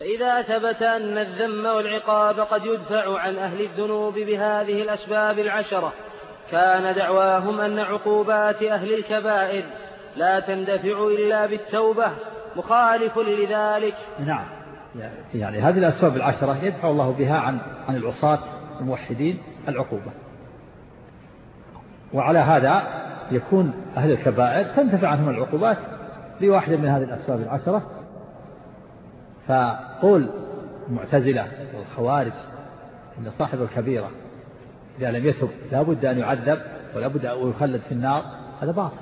فإذا ثبت أن الذم والعقاب قد يدفع عن أهل الذنوب بهذه الأسباب العشرة كان دعواهم أن عقوبات أهل الكبائر لا تندفع إلا بالتوبة مخالف لذلك. نعم. يعني هذه الأسباب العشرة يدفع الله بها عن عن العصاة الموحدين العقوبة. وعلى هذا يكون أهل الكبائر تنتفع عنهم العقوبات بواحدة من هذه الأسباب العشرة فقول المعتزلة والخوارج أن صاحب الكبيرة إذا لم يتب لا بد أن يعذب ولا بد أن يخلد في النار هذا باطل.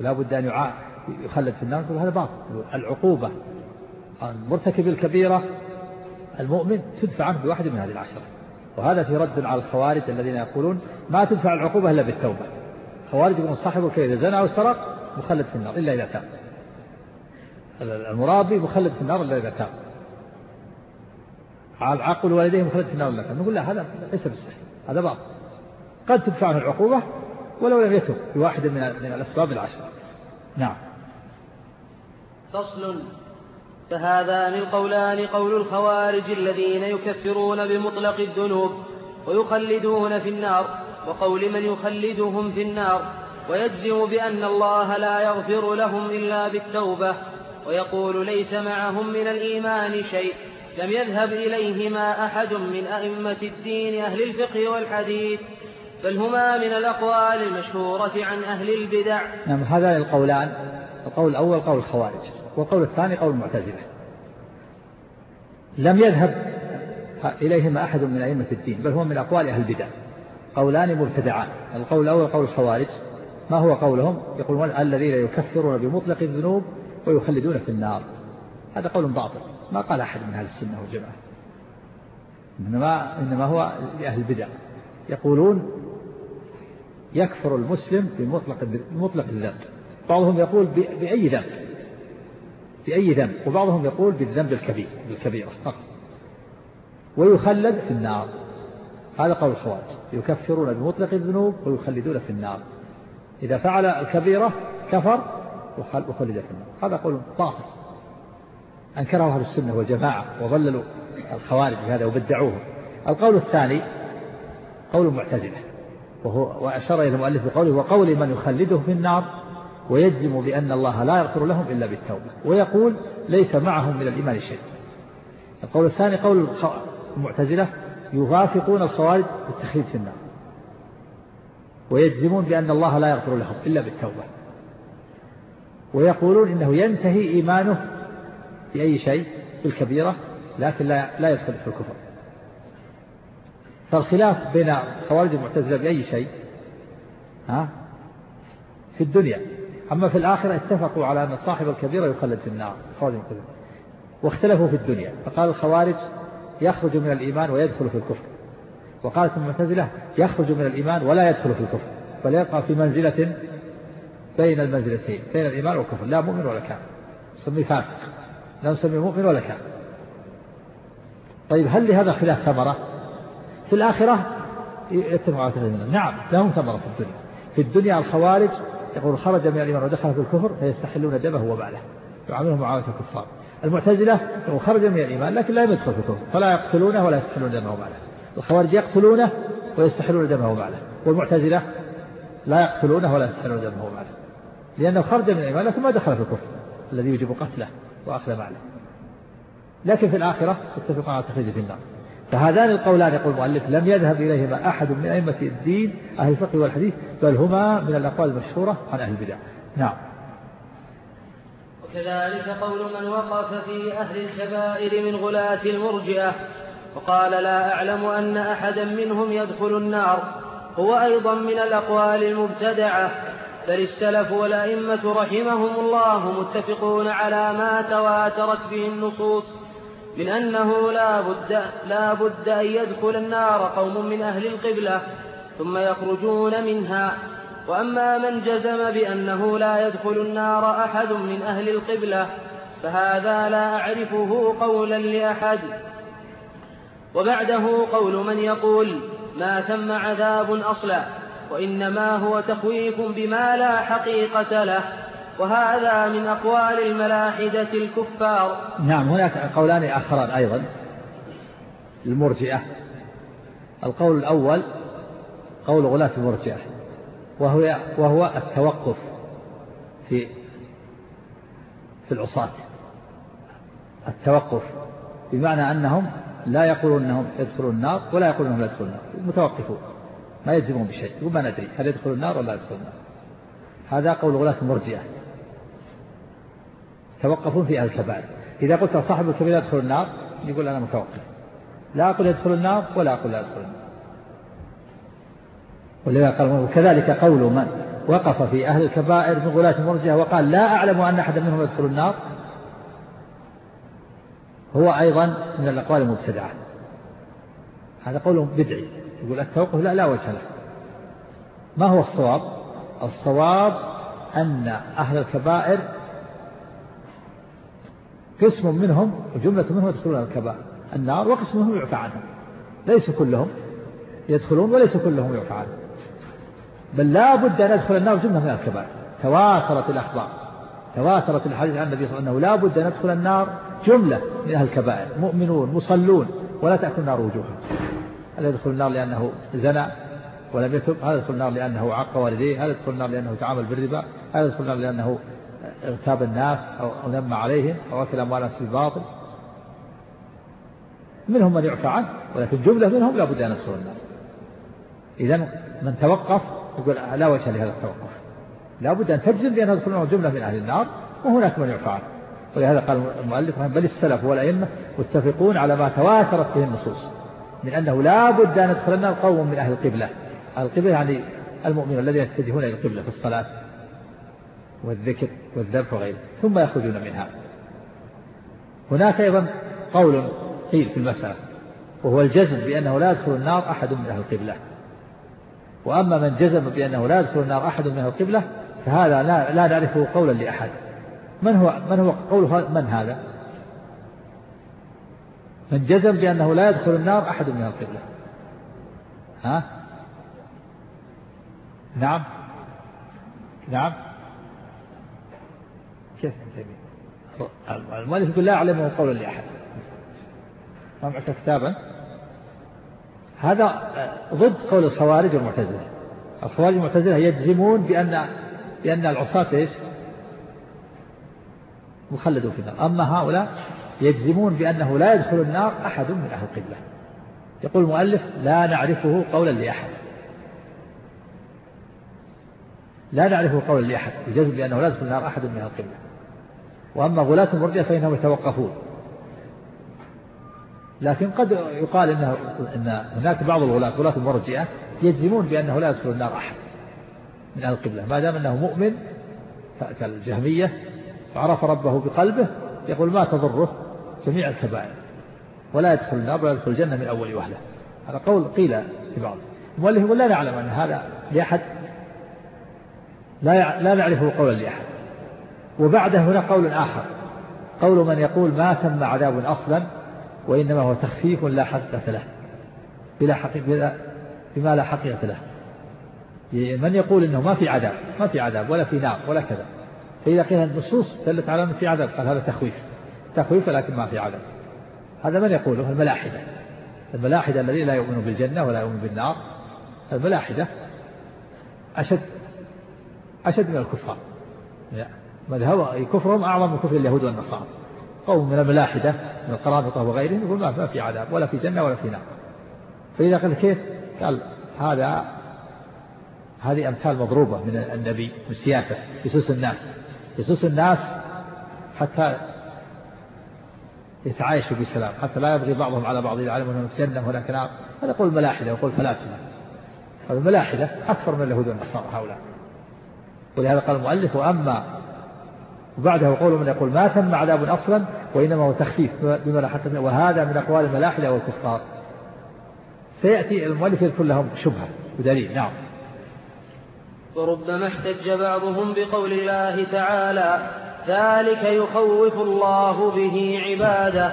ولا بد أن يخلد في النار هذا باطل. العقوبة مرتكب الكبيرة المؤمن تدفع عنه بواحد من هذه العشرة. وهذا في رد على الخوارج الذين يقولون ما تدفع العقوبة إلا بالتوبة. خوارج يقولون صاحب الكبيرة زنى أو سرق مخلد في النار إلا إذا تاب. المرابي مخلد في النار إلا إذا تاب. عقل والديه مخلد في النار إلا تاب. نقول لا هذا ليس بالصحيح. هذا باطل. قد تدفع عنه العقوبة ولو لم يتب بواحد من من الأسباب العشرة. نعم. فصل. فهذان القولان قول الخوارج الذين يكفرون بمطلق الذنوب ويخلدون في النار وقول من يخلدهم في النار ويجزم بأن الله لا يغفر لهم إلا بالتوبة. ويقول ليس معهم من الإيمان شيء لم يذهب إليهما أحد من أئمة الدين أهل الفقه والحديث بل هما من الأقوال المشهورة عن أهل البدع. نعم هذان القولان القول الأول قول الخوارج والقول الثاني قول المعتزلة. لم يذهب إليهما أحد من أئمة الدين بل هو من أقوال أهل البدع. قولان مرتدعان القول الأول قول الخوارج ما هو قولهم؟ يقولون الذين يكفرون بمطلق الذنوب ويخلدون في النار. هذا قول باطل. ما قال أحد من أهل السنة والجماعة. إنما, إنما هو لأهل البدع. يقولون يكفر المسلم بمطلق بمطلق الذنب. بعضهم يقول بأي ذنب؟ بأي ذنب. وبعضهم يقول بالذنب الكبير بالكبيرة فقط. ويخلد في النار. هذا قول الخوارج. يكفرون بمطلق الذنوب ويخلدون في النار. إذا فعل الكبيرة كفر وخلد في النار. هذا قول باطل أنكره أهل السنة والجماعة وضللوا الخوارج بهذا وبدعوه. القول الثاني قول المعتزلة وهو وأشار إلى المؤلف بقوله وقول من يخلده في النار ويجزم بأن الله لا يغفر لهم إلا بالتوبة. ويقول ليس معهم من الإيمان شيء. القول الثاني قول المعتزلة يوافقون الخوارج بالتخليد في النار. ويجزمون بأن الله لا يغفر لهم إلا بالتوبة. ويقولون إنه ينتهي إيمانه بأي شيء بالكبيرة لكن لا لا يدخل في الكفر. فالخلاف بين خوارج المعتزلة بأي شيء ها في الدنيا. أما في الآخرة اتفقوا على أن صاحب الكبيرة يخلد في النار خوارج المعتزلة. واختلفوا في الدنيا. فقال الخوارج يخرج من الإيمان ويدخل في الكفر. وقالت المعتزلة يخرج من الإيمان ولا يدخل في الكفر بل يبقى في منزلة بين المنزلتين بين الإيمان والكفر لا مؤمن ولا كافر. نسميه فاسق. لا نسميه مؤمن ولا كافر. طيب هل لهذا خلاف ثمرة؟ في الآخرة يتفق على نعم لهم ثمرة في الدنيا. في الدنيا الخوارج يقول خرج من الإيمان ودخل في الكفر فيستحلون دمه وبعله يعاملهم معاملة الكفار. المعتزلة يقول خرج من الإيمان لكن لا يدخل في الكفر فلا يقتلونه ولا يستحلون دمه وبعله الخوارج يقتلونه ويستحلون دمه وماله. والمعتزلة لا يقتلونه ولا يستحلون دمه وماله. لأنه خرج من الإيمان لكن ما دخل في الكفر الذي يجب قتله وأخذ ماله. لكن في الآخرة اتفقوا على تخريجه في النار. فهذان القولان يقول المؤلف لم يذهب إليهما أحد من أئمة الدين أهل الفقه والحديث بل هما من الأقوال المشهورة عن أهل البدع. نعم. وكذلك قول من وقف في أهل الكبائر من غلاة المرجئة وقال لا أعلم أن أحدا منهم يدخل النار هو أيضا من الأقوال المبتدعة. بل السلف والأئمة رحمهم الله متفقون على ما تواترت به النصوص من أنه لا بد, لا بد أن يدخل النار قوم من أهل القبلة ثم يخرجون منها. وأما من جزم بأنه لا يدخل النار أحد من أهل القبلة فهذا لا أعرفه قولا لأحد. وبعده قول من يقول ما ثم عذاب أصلا. وإنما هو تخويف بما لا حقيقة له وهذا من أقوال الملاحدة الكفار. نعم هناك قولان آخران أيضا. المرجئة. القول الأول قول غلاة المرجئة وهو وهو التوقف في في العصاة. التوقف بمعنى أنهم لا يقولون أنهم يدخلون النار ولا يقولون أنهم لا يدخلون النار متوقفون. ما يجزمون بشيء يقول ما ندري هل يدخل النار ولا يدخل النار. هذا قول غلاة المرجئة. توقفون في أهل الكبائر. إذا قلت صاحب الكبير يدخل النار يقول أنا متوقف. لا أقول يدخل النار ولا أقول لا يدخل النار. ولذا قال وكذلك قول من وقف في أهل الكبائر من غلاة المرجئة وقال لا أعلم أن أحدا منهم يدخل النار هو أيضا من الأقوال المبتدعة. هذا قول بدعي. يقول التوقف لا لا وجه له. ما هو الصواب؟ الصواب أن أهل الكبائر قسم منهم وجملة منهم يدخلون الكبائر. النار وقسم منهم يعفى عنهم. ليس كلهم يدخلون وليس كلهم يعفى عنهم. بل لا بد أن يدخل النار جملة من الكبائر. تواترت الأخبار. تواترت الحديث عن النبي صلى الله عليه وسلم أنه لا بد أن يدخل النار جملة من أهل الكبائر. مؤمنون مصلون ولا تأكل النار وجوههم. هل يدخل النار لأنه زنى ولم يتب هل يدخل النار لأنه عق والديه هل يدخل النار لأنه تعامل بالربا هل يدخل النار لأنه اغتاب الناس أو نم عليهم أو أكل أموال الناس بالباطل. منهم من يعفى عنه ولكن جملة منهم لا بد أن يدخلوا النار. إذا من توقف يقول لا وجه لهذا التوقف. لا بد أن تجزم بأن يدخلون جملة من أهل النار وهناك من يعفى عنه. ولهذا قال المؤلف بل السلف والأئمة متفقون على ما تواترت به النصوص. من أنه لا بد أن يدخل النار قوم من أهل القبلة. القبلة يعني المؤمنون الذين يتجهون إلى القبلة في الصلاة والذكر والذبح وغيره ثم يخرجون منها. هناك أيضا قول قيل في المسألة وهو الجزم بأنه لا يدخل النار أحد من أهل القبلة. وأما من جزم بأنه لا يدخل النار أحد من أهل القبلة فهذا لا, لا نعرفه قولا لأحد. من هو من هو قول من هذا؟ من جزم بأنه لا يدخل النار أحد من القبلة. ها؟ نعم. نعم. كيف المؤلف يقول لا أعلمه قولا لأحد. ما معك كتابا. هذا ضد قول الخوارج والمعتزلة. الخوارج والمعتزلة يجزمون بأن بأن العصاة إيش؟ مخلدون في النار. أما هؤلاء يجزمون بأنه لا يدخل النار أحد من أهل القبلة. يقول المؤلف لا نعرفه قولا لأحد. لا نعرفه قولا لأحد يجزم بأنه لا يدخل النار أحد من أهل القبلة. وأما غلاة المرجئة فإنهم يتوقفون. لكن قد يقال إنه إن هناك بعض الغلاة غلاة المرجئة يجزمون بأنه لا يدخل النار أحد من أهل القبلة. ما دام أنه مؤمن كالجهمية وعرف ربه بقلبه يقول ما تضره؟ جميع الكبائر. ولا يدخل النار ولا يدخل الجنة من أول وهلة. هذا قول قيل في بعض المؤلف يقول لا نعلم أن هذا لأحد. لا لا نعرفه قولا لأحد. وبعده هنا قول آخر. قول من يقول ما تم عذاب أصلا وإنما هو تخفيف لا حقيقة له. بلا حقيقة بما لا حقيقة له. من يقول إنه ما في عذاب ما في عذاب ولا في نار ولا كذا. فإذا قيل النصوص دلت على أنه في عذاب قال هذا تخويف. تخويف ولكن ما في عذاب هذا من يقوله؟ الملاحدة. الملاحدة الذين لا يؤمنون بالجنة ولا يؤمنون بالنار. الملاحدة أشد أشد من الكفار. مذهب كفرهم أعظم من كفر اليهود والنصارى. قوم من الملاحدة من القرابطة وغيرهم يقول ما في عذاب ولا في جنة ولا في نار. فإذا قال كيف؟ قال هذا هذه أمثال مضروبة من النبي من السياسة يسوس الناس. يسوس الناس حتى يتعايشوا بسلام حتى لا يبغي بعضهم على بعض إذا أنهم في جنة هناك نار هذا يقول الملاحدة يقول فلاسفة. الملاحدة أكثر من اليهود والنصارى هؤلاء. ولهذا قال المؤلف وأما وبعده قول من يقول ما ثم عذاب أصلا وإنما هو تخفيف بما حتى وهذا من أقوال الملاحدة والكفار. سيأتي المؤلف يذكر لهم شبهة ودليل. نعم. وربما احتج بعضهم بقول الله تعالى ذلك يخوف الله به عباده.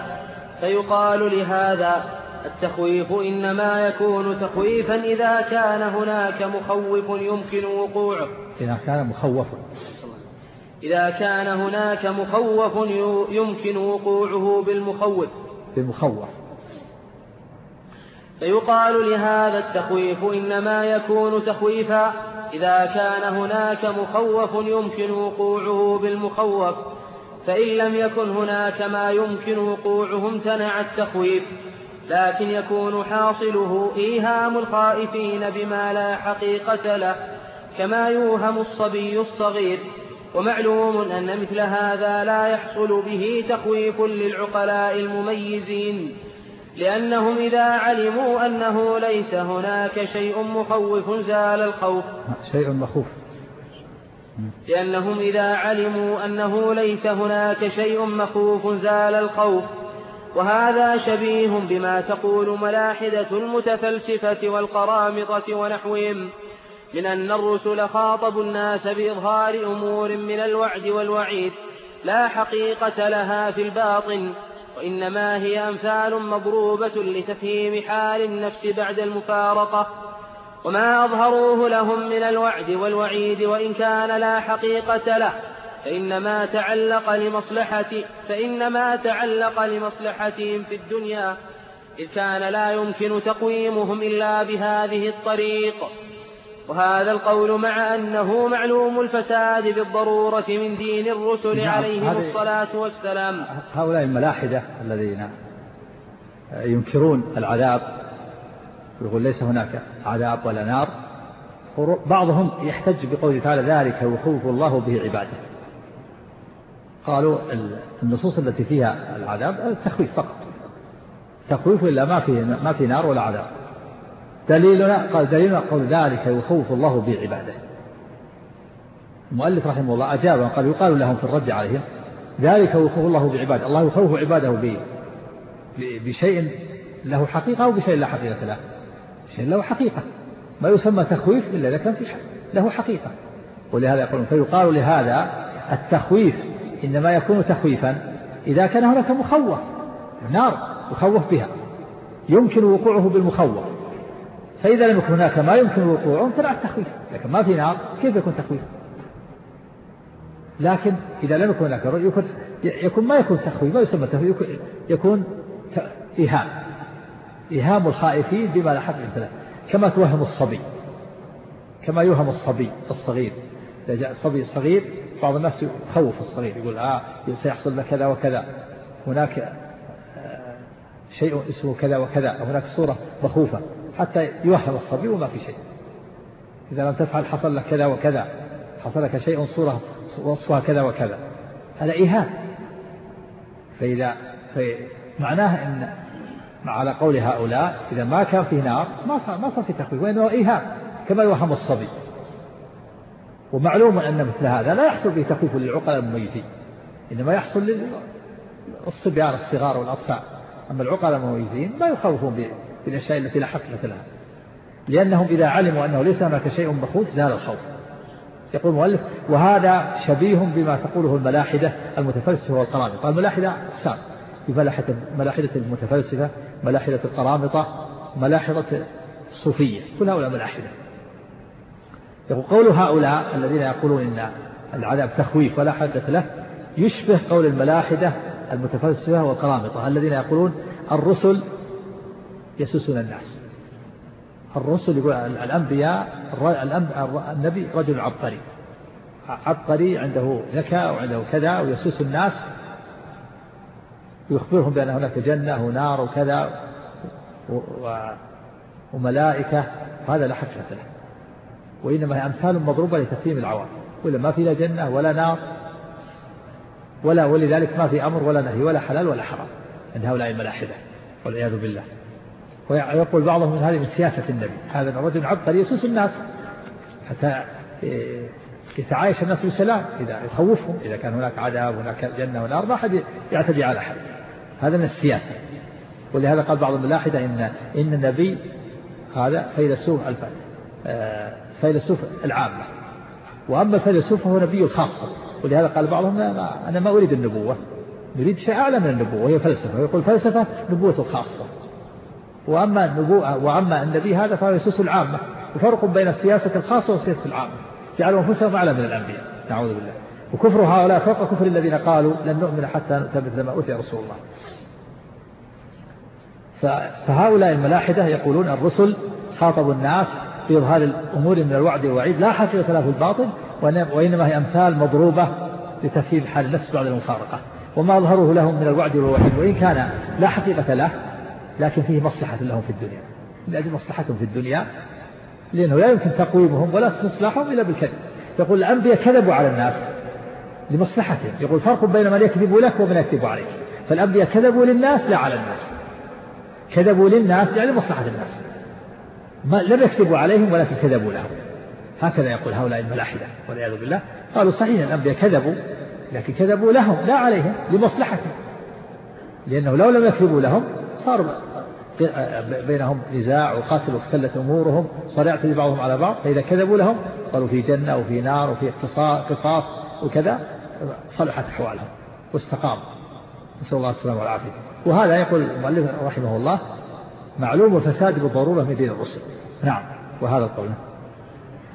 فيقال لهذا التخويف إنما يكون تخويفا إذا كان هناك مخوف يمكن وقوعه. إذا كان مخوفا إذا كان هناك مخوف يمكن وقوعه بالمخوف. بالمخوف. فيقال لهذا التخويف إنما يكون تخويفا إذا كان هناك مخوف يمكن وقوعه بالمخوف فإن لم يكن هناك ما يمكن وقوعه امتنع التخويف لكن يكون حاصله إيهام الخائفين بما لا حقيقة له كما يوهم الصبي الصغير ومعلوم أن مثل هذا لا يحصل به تخويف للعقلاء المميزين. لأنهم إذا علموا أنه ليس هناك شيء مخوف زال الخوف. شيء مخوف. لأنهم إذا علموا أنه ليس هناك شيء مخوف زال الخوف. وهذا شبيه بما تقول ملاحدة المتفلسفة والقرامطة ونحوهم من أن الرسل خاطبوا الناس بإظهار أمور من الوعد والوعيد لا حقيقة لها في الباطن وإنما هي أمثال مضروبة لتفهيم حال النفس بعد المفارقة. وما أظهروه لهم من الوعد والوعيد وإن كان لا حقيقة له فإنما تعلق لمصلحة فإنما تعلق لمصلحتهم في الدنيا. إذ كان لا يمكن تقويمهم إلا بهذه الطريق. وهذا القول مع أنه معلوم الفساد بالضرورة من دين الرسل نعم عليهم الصلاة والسلام. هؤلاء الملاحدة الذين ينكرون العذاب يقول ليس هناك عذاب ولا نار. بعضهم يحتج بقوله تعالى ذلك يخوف الله به عباده. قالوا النصوص التي فيها العذاب التخويف فقط. تخويف إلا ما في ما في نار ولا عذاب. دليلنا قال دليلنا قول ذلك يخوف الله به عباده المؤلف رحمه الله أجاب قال يقال لهم في الرد عليهم ذلك يخوف الله بعباده الله يخوف عباده بشيء له حقيقة أو بشيء لا حقيقة له. شيء له حقيقة. ما يسمى تخويف إلا إذا كان في له حقيقة. ولهذا يقولون فيقال لهذا التخويف إنما يكون تخويفا إذا كان هناك مخوف نار يخوف بها يمكن وقوعه بالمخوف. فإذا لم يكن هناك ما يمكن وقوعه امتنع التخويف لكن ما في نار كيف يكون تخويف لكن إذا لم يكن هناك يكون, يكون ما يكون تخويف ما يسمى تخويف يكون إيهام. إيهام الخائفين بما لا حق له كما توهم الصبي. كما يوهم الصبي الصغير. إذا جاء الصبي الصغير بعض الناس يخوف الصغير يقول آه سيحصل لك كذا وكذا. هناك آه، شيء اسمه كذا وكذا. هناك صورة مخوفة. حتى يوهم الصبي وما في شيء. إذا لم تفعل حصل لك كذا وكذا. حصل لك شيء صورة وصفها كذا وكذا. هذا إيهام. فإذا معناه أن على قول هؤلاء إذا ما كان فيه نار ما صار ما صار في تخفيف وإنه إيهام كما يوهم الصبي. ومعلوم أن مثل هذا لا يحصل به تخفيف للعقلاء المميزين. إنما يحصل للصبيان الصغار والأطفال. أما العقلاء المميزين ما يخوفون بالأشياء التي لا حقيقة لها لأنهم إذا علموا أنه ليس هناك شيء مخوف زال الخوف. يقول المؤلف وهذا شبيه بما تقوله الملاحدة المتفلسفة والقرامطة. الملاحدة أقسام. في ملاحدة, ملاحدة المتفلسفة ملاحدة القرامطة ملاحدة الصوفية. كل هؤلاء ملاحدة. يقول قول هؤلاء الذين يقولون إن العذاب تخويف ولا حدث له يشبه قول الملاحدة المتفلسفة والقرامطة الذين يقولون الرسل يسوسون الناس. الرسل يقول الأنبياء النبي رجل عبقري. عبقري عنده ذكاء وعنده كذا ويسوس الناس. ويخبرهم بأن هناك جنة ونار وكذا وملائكة. وهذا لا حقيقة له. وإنما هي أمثال مضروبة لتفهيم العوام. ولا ما في لا جنة ولا نار ولا ولذلك ما في أمر ولا نهي ولا حلال ولا حرام عند هؤلاء الملاحدة والعياذ بالله. ويقول بعضهم هذه من سياسة النبي. هذا الرجل عبقري يسوس الناس. حتى يتعايش الناس بسلام إذا يخوفهم إذا كان هناك عذاب هناك جنة ونار ما أحد يعتدي على أحد هذا من السياسة. ولهذا قال بعض الملاحدة إن إن النبي هذا فيلسوف آه، فيلسوف العامة. وأما الفيلسوف فهو نبي الخاصة ولهذا قال بعضهم أنا ما أريد النبوة. نريد شيء أعلى من النبوة. وهي فلسفة. ويقول فلسفة نبوة الخاصة. وأما النبوة وأما النبي هذا فهو يسوس العامة. وفرق بين السياسة الخاصة والسياسة العامة. جعلوا أنفسهم أعلى من الأنبياء. نعوذ بالله. وكفر هؤلاء فوق كفر الذين قالوا لن نؤمن حتى نؤتى مثل ما أوتي رسول الله. فهؤلاء الملاحدة يقولون الرسل خاطبوا الناس بإظهار الأمور من الوعد والوعيد. لا حقيقة لها في الباطن وإنما هي أمثال مضروبة لتفهيم حال النفس بعد المفارقة. وما أظهره لهم من الوعد والوعيد. وإن كان لا حقيقة له لكن فيه مصلحة لهم في الدنيا. لأجل مصلحتهم في الدنيا لأنه لا يمكن تقويمهم ولا استصلاحهم إلا بالكذب. يقول الأنبياء كذبوا على الناس لمصلحتهم. يقول فرق بين من يكذب لك ومن يكذب عليك. فالأنبياء كذبوا للناس لا على الناس. كذبوا للناس يعني مصلحة الناس. ما لم يكذبوا عليهم ولكن كذبوا لهم. هكذا يقول هؤلاء الملاحدة والعياذ بالله. قالوا صحيح الأنبياء كذبوا لكن كذبوا لهم لا عليهم لمصلحتهم. لأنه لو لم يكذبوا لهم صار بينهم نزاع وقتل واختلت أمورهم صار يعتدي بعضهم على بعض فإذا كذبوا لهم قالوا في جنة وفي نار وفي قصاص وكذا صلحت أحوالهم واستقاموا نسأل الله السلامة والعافية. وهذا يقول المؤلف رحمه الله معلوم الفساد بالضرورة من دين الرسل. نعم وهذا القول.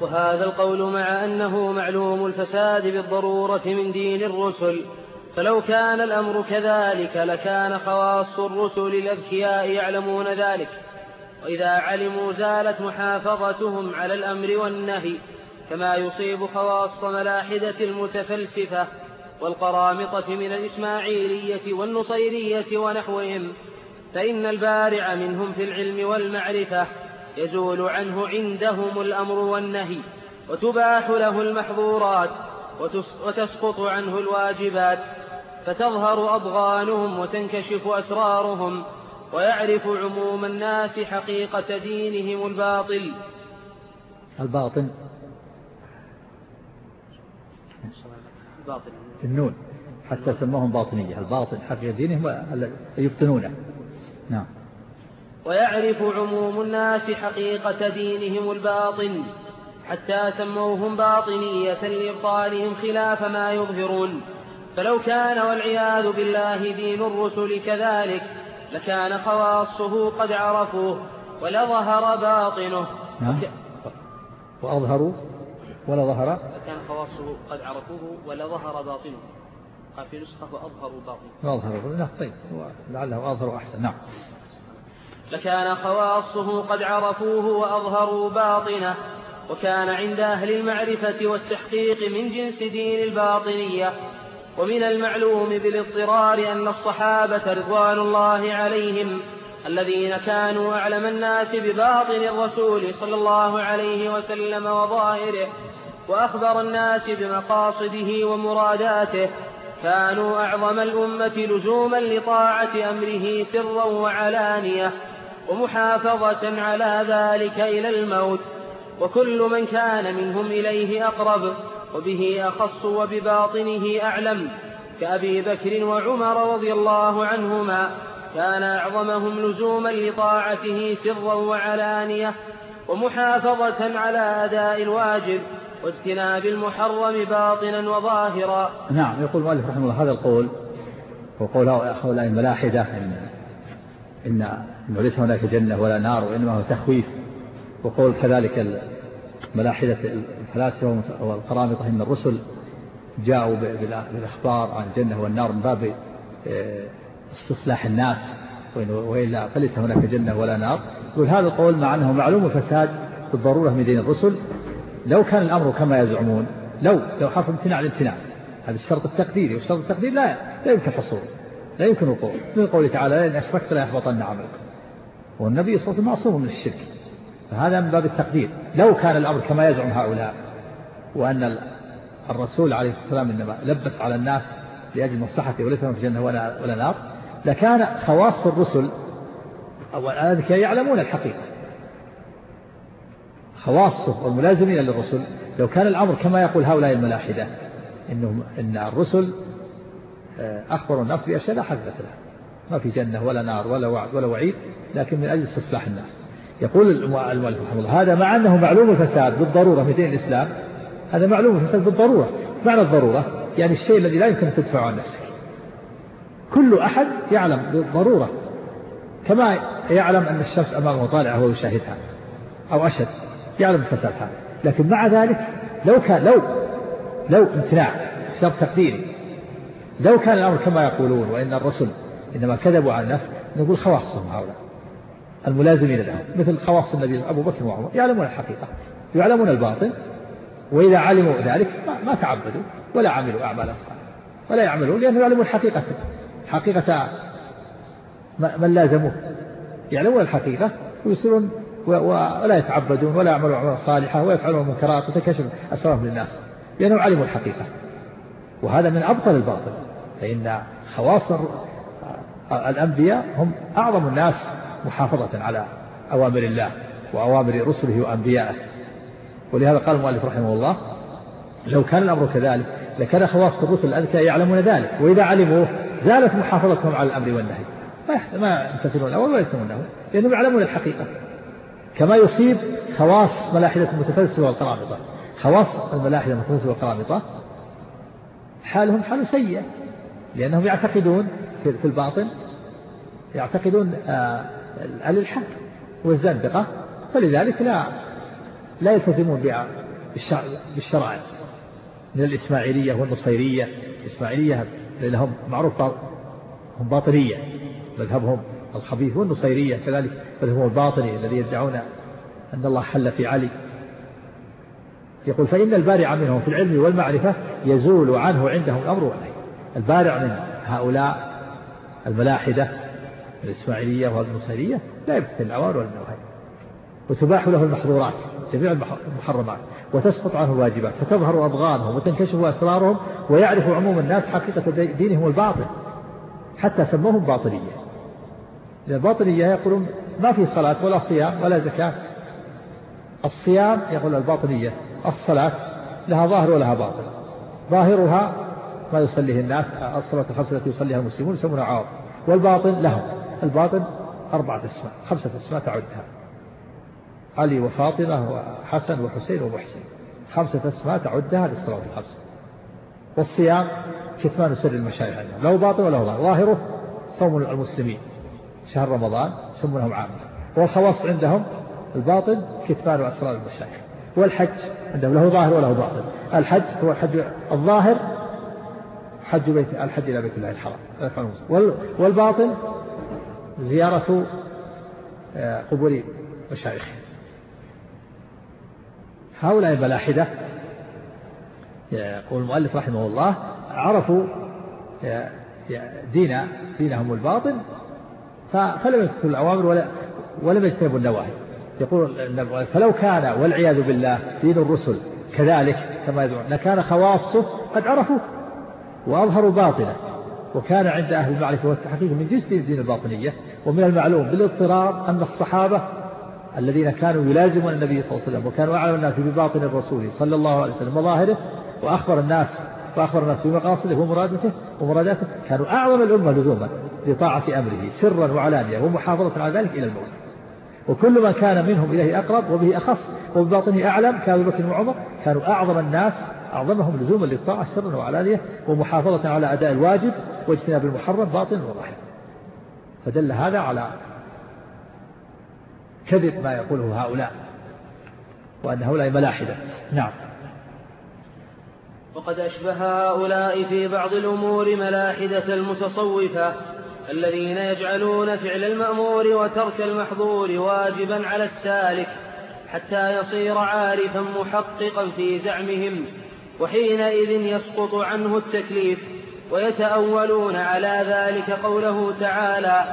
وهذا القول مع أنه معلوم الفساد بالضرورة من دين الرسل. فلو كان الأمر كذلك لكان خواص الرسل الأذكياء يعلمون ذلك. وإذا علموا زالت محافظتهم على الأمر والنهي كما يصيب خواص ملاحدة المتفلسفة والقرامطة من الإسماعيلية والنصيرية ونحوهم فإن البارع منهم في العلم والمعرفة يزول عنه عندهم الأمر والنهي وتباح له المحظورات وتسقط عنه الواجبات فتظهر أضغانهم وتنكشف أسرارهم ويعرف عموم الناس حقيقة دينهم الباطل. الباطن. الباطل النون. حتى سموهم باطنية. الباطن حقيقة دينهم يبطنونه نعم. ويعرف عموم الناس حقيقة دينهم الباطن. حتى سموهم باطنية لإبطالهم خلاف ما يظهرون. فلو كان والعياذ بالله دين الرسل كذلك لكان خواصه قد عرفوه ولظهر باطنه. نعم. وأظهروا ولا ظهر لكان خواصه قد عرفوه ولظهر باطنه. قال في نسخة وأظهروا باطنه. وأظهروا نعم طيب. لعله أظهر أحسن. نعم. لكان خواصه قد عرفوه وأظهروا باطنه. وكان عند أهل المعرفة والتحقيق من جنس دين الباطنية. ومن المعلوم بالاضطرار أن الصحابة رضوان الله عليهم الذين كانوا أعلم الناس بباطن الرسول صلى الله عليه وسلم وظاهره وأخبر الناس بمقاصده ومراداته كانوا أعظم الأمة لزوما لطاعة أمره سرا وعلانية ومحافظة على ذلك إلى الموت وكل من كان منهم إليه أقرب وبه أخص وبباطنه أعلم كأبي بكر وعمر رضي الله عنهما كان أعظمهم لزوما لطاعته سرا وعلانية ومحافظة على أداء الواجب واجتناب المحرم باطنا وظاهرا. نعم يقول المؤلف رحمه الله هذا القول وقول هؤلاء الملاحدة إن إن ليس هناك جنة ولا نار وإنما هو تخويف وقول كذلك ملاحدة الفلاسفة والقرامطة إن الرسل جاءوا بالأخبار عن الجنة والنار من باب آه، استصلاح الناس وإلا فليس هناك جنة ولا نار. يقول هذا القول مع أنه معلوم الفساد بالضرورة من دين الرسل. لو كان الأمر كما يزعمون لو لو حرف امتناع الامتناع. هذا الشرط التقديري والشرط التقديري لا لا يمكن حصوله لا يمكن وقوعه من قوله تعالى لئن أشركت لا يحبطن عملك. والنبي صلى الله عليه وسلم معصوم من الشرك. فهذا من باب التقدير. لو كان الأمر كما يزعم هؤلاء وأن الرسول عليه الصلاة والسلام إنما لبس على الناس لأجل مصلحته وليس في جنة ولا, ولا نار لكان خواص الرسل أو الأذكياء يعلمون الحقيقة. خواصه والملازمين للرسل لو كان الأمر كما يقول هؤلاء الملاحدة إنهم إن الرسل آه، أخبروا الناس بأشياء لا حقيقة لها ما في جنة ولا نار ولا وعد ولا وعيد لكن من أجل استصلاح الناس. يقول المؤلف رحمه الله هذا مع أنه معلوم الفساد بالضرورة في دين الإسلام هذا معلوم الفساد بالضرورة. معنى الضرورة؟ يعني الشيء الذي لا يمكن تدفعه عن نفسك. كل أحد يعلم بالضرورة كما يعلم أن الشمس أمامه طالعة وهو يشاهدها أو أشد يعلم الفساد هذا. لكن مع ذلك لو كان لو لو امتناع شرط تقديري لو كان الأمر كما يقولون وإن الرسل إنما كذبوا على الناس نقول خواصهم هؤلاء. الملازمين لهم مثل خواص النبي أبو بكر وعمر يعلمون الحقيقة يعلمون الباطن وإذا علموا ذلك ما تعبدوا ولا عملوا أعمال الصالحة ولا يعملون لأنهم يعلمون الحقيقة حقيقة من لازموه يعلمون الحقيقة ويصيرون ولا يتعبدون ولا يعملون أعمال صالحة ويفعلون المنكرات وتكشف أسرارهم للناس لأنهم علموا الحقيقة. وهذا من أبطل الباطل فإن خواص الأنبياء هم أعظم الناس محافظة على أوامر الله وأوامر رسله وأنبيائه. ولهذا قال المؤلف رحمه الله لو كان الأمر كذلك لكان خواص الرسل الأذكياء يعلمون ذلك وإذا علموه زالت محافظتهم على الأمر والنهي. ما ما يمتثلون الأول ولا يسلمونه لأنهم يعلمون الحقيقة. كما يصيب خواص ملاحدة المتفلسفة والقرامطة خواص الملاحدة المتفلسفة والقرامطة حالهم حال سيء لأنهم يعتقدون في الباطن يعتقدون آه، الإلحاد والزندقة فلذلك لا لا يلتزمون بالشرائع. من الإسماعيلية والنصيرية. الإسماعيلية لهم معروف هم باطنية مذهبهم الخبيث والنصيرية. كذلك مذهبهم الباطني الذي يدعون أن الله حل في علي. يقول فإن البارع منهم في العلم والمعرفة يزول عنه عندهم الأمر والنهي البارع من هؤلاء الملاحدة الإسماعيلية والنصيرية لا يمثل الأوامر والنواهي وتباح له المحظورات جميع المحرمات. وتسقط عنه الواجبات فتظهر أضغانهم وتنكشف أسرارهم ويعرف عموم الناس حقيقة دينهم الباطل حتى سموهم باطنية الباطنية يقولون ما في صلاة ولا صيام ولا زكاة. الصيام يقول الباطنية الصلاة لها ظاهر ولها باطن ظاهرها ما يصليه الناس الصلاة الخمسة التي يصليها المسلمون يسمونها عوض والباطن لهم. الباطن أربعة أسماء خمسة أسماء تعدها. علي وفاطمة وحسن وحسين ومحسن. خمسة أسماء تعدها للصلاة الخمسة. والصيام كتمان سر المشايخ عندهم له باطن وله ظاهر ظاهره صوم المسلمين. شهر رمضان يسمونهم عامة. والخواص عندهم الباطن كتمان أسرار المشايخ. والحج عندهم له ظاهر وله باطن. الحج هو الحج الظاهر حج بيت الحج إلى بيت الله الحرام. والباطن زيارة آه، قبور مشايخهم هؤلاء الملاحدة يقول المؤلف رحمه الله عرفوا دين دينهم الباطن فلم يتركوا الأوامر ولا ولم يجتنبوا النواهي. يقول فلو كان والعياذ بالله دين الرسل كذلك كما يدعون لكان خواصه قد عرفوا وأظهروا باطنه وكان عند أهل المعرفة والتحقيق من جنس دين الباطنية ومن المعلوم بالاضطرار أن الصحابة الذين كانوا يلازمون النبي صلى الله عليه وسلم وكانوا أعلم الناس بباطن الرسول صلى الله عليه وسلم وظاهره وأخبر الناس وأخبر الناس بمقاصده ومرادته ومراداته كانوا أعظم الأمة لزوما لطاعة أمره سرا وعلانية ومحافظة على ذلك إلى الموت. وكل ما كان منهم إليه أقرب وبه أخص وبباطنه أعلم كأبي بكر وعمر كانوا أعظم الناس أعظمهم لزوما للطاعة سرا وعلانية ومحافظة على أداء الواجب واجتناب المحرم باطن وظاهر. فدل هذا على كذب ما يقوله هؤلاء وأن هؤلاء ملاحدة. نعم. وقد أشبه هؤلاء في بعض الأمور ملاحدة المتصوفة الذين يجعلون فعل المأمور وترك المحظور واجبا على السالك حتى يصير عارفا محققا في زعمهم وحينئذ يسقط عنه التكليف ويتأولون على ذلك قوله تعالى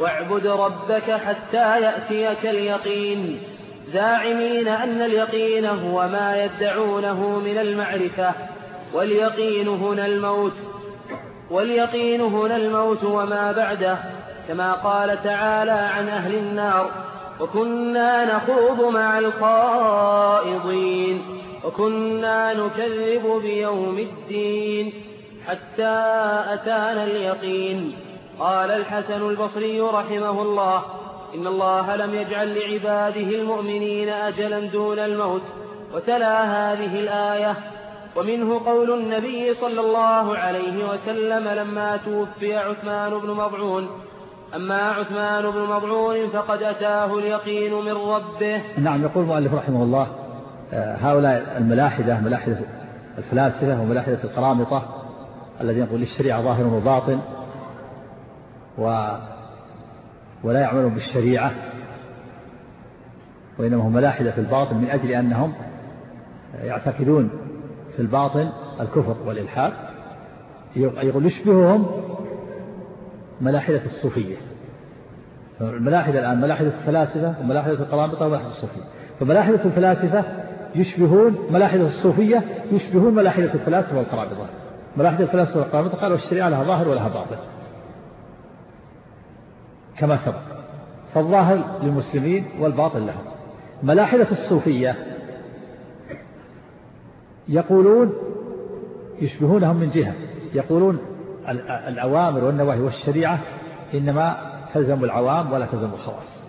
واعبد ربك حتى يأتيك اليقين زاعمين أن اليقين هو ما يدعونه من المعرفة واليقين هنا الموت واليقين هنا الموت وما بعده كما قال تعالى عن أهل النار وكنا نخوض مع الخائضين وكنا نكذب بيوم الدين حتى أتانا اليقين. قال الحسن البصري رحمه الله إن الله لم يجعل لعباده المؤمنين أجلا دون الموت وتلا هذه الآية. ومنه قول النبي صلى الله عليه وسلم لما توفي عثمان بن مضعون. أما عثمان بن مضعون فقد أتاه اليقين من ربه. نعم يقول المؤلف رحمه الله هؤلاء الملاحدة ملاحدة الفلاسفة وملاحدة القرامطة الذين يقول للشريعة ظاهر وباطن و ولا يعملون بالشريعة وإنما هم ملاحدة في الباطن من أجل أنهم يعتقدون في الباطن الكفر والإلحاد. يقول يشبههم ملاحدة الصوفية. الملاحدة الآن ملاحدة الفلاسفة وملاحدة القرامطة وملاحدة الصوفية. فملاحدة الفلاسفة يشبهون ملاحدة الصوفية يشبهون ملاحدة الفلاسفة والقرامطة ملاحدة الفلاسفة والقرامطة قالوا الشريعة لها ظاهر ولها باطن. كما سبق. فالظاهر للمسلمين والباطل لهم. ملاحدة الصوفية يقولون يشبهونهم من جهة. يقولون الأوامر والنواهي والشريعة إنما تلزم العوام ولا تلزم الخواص.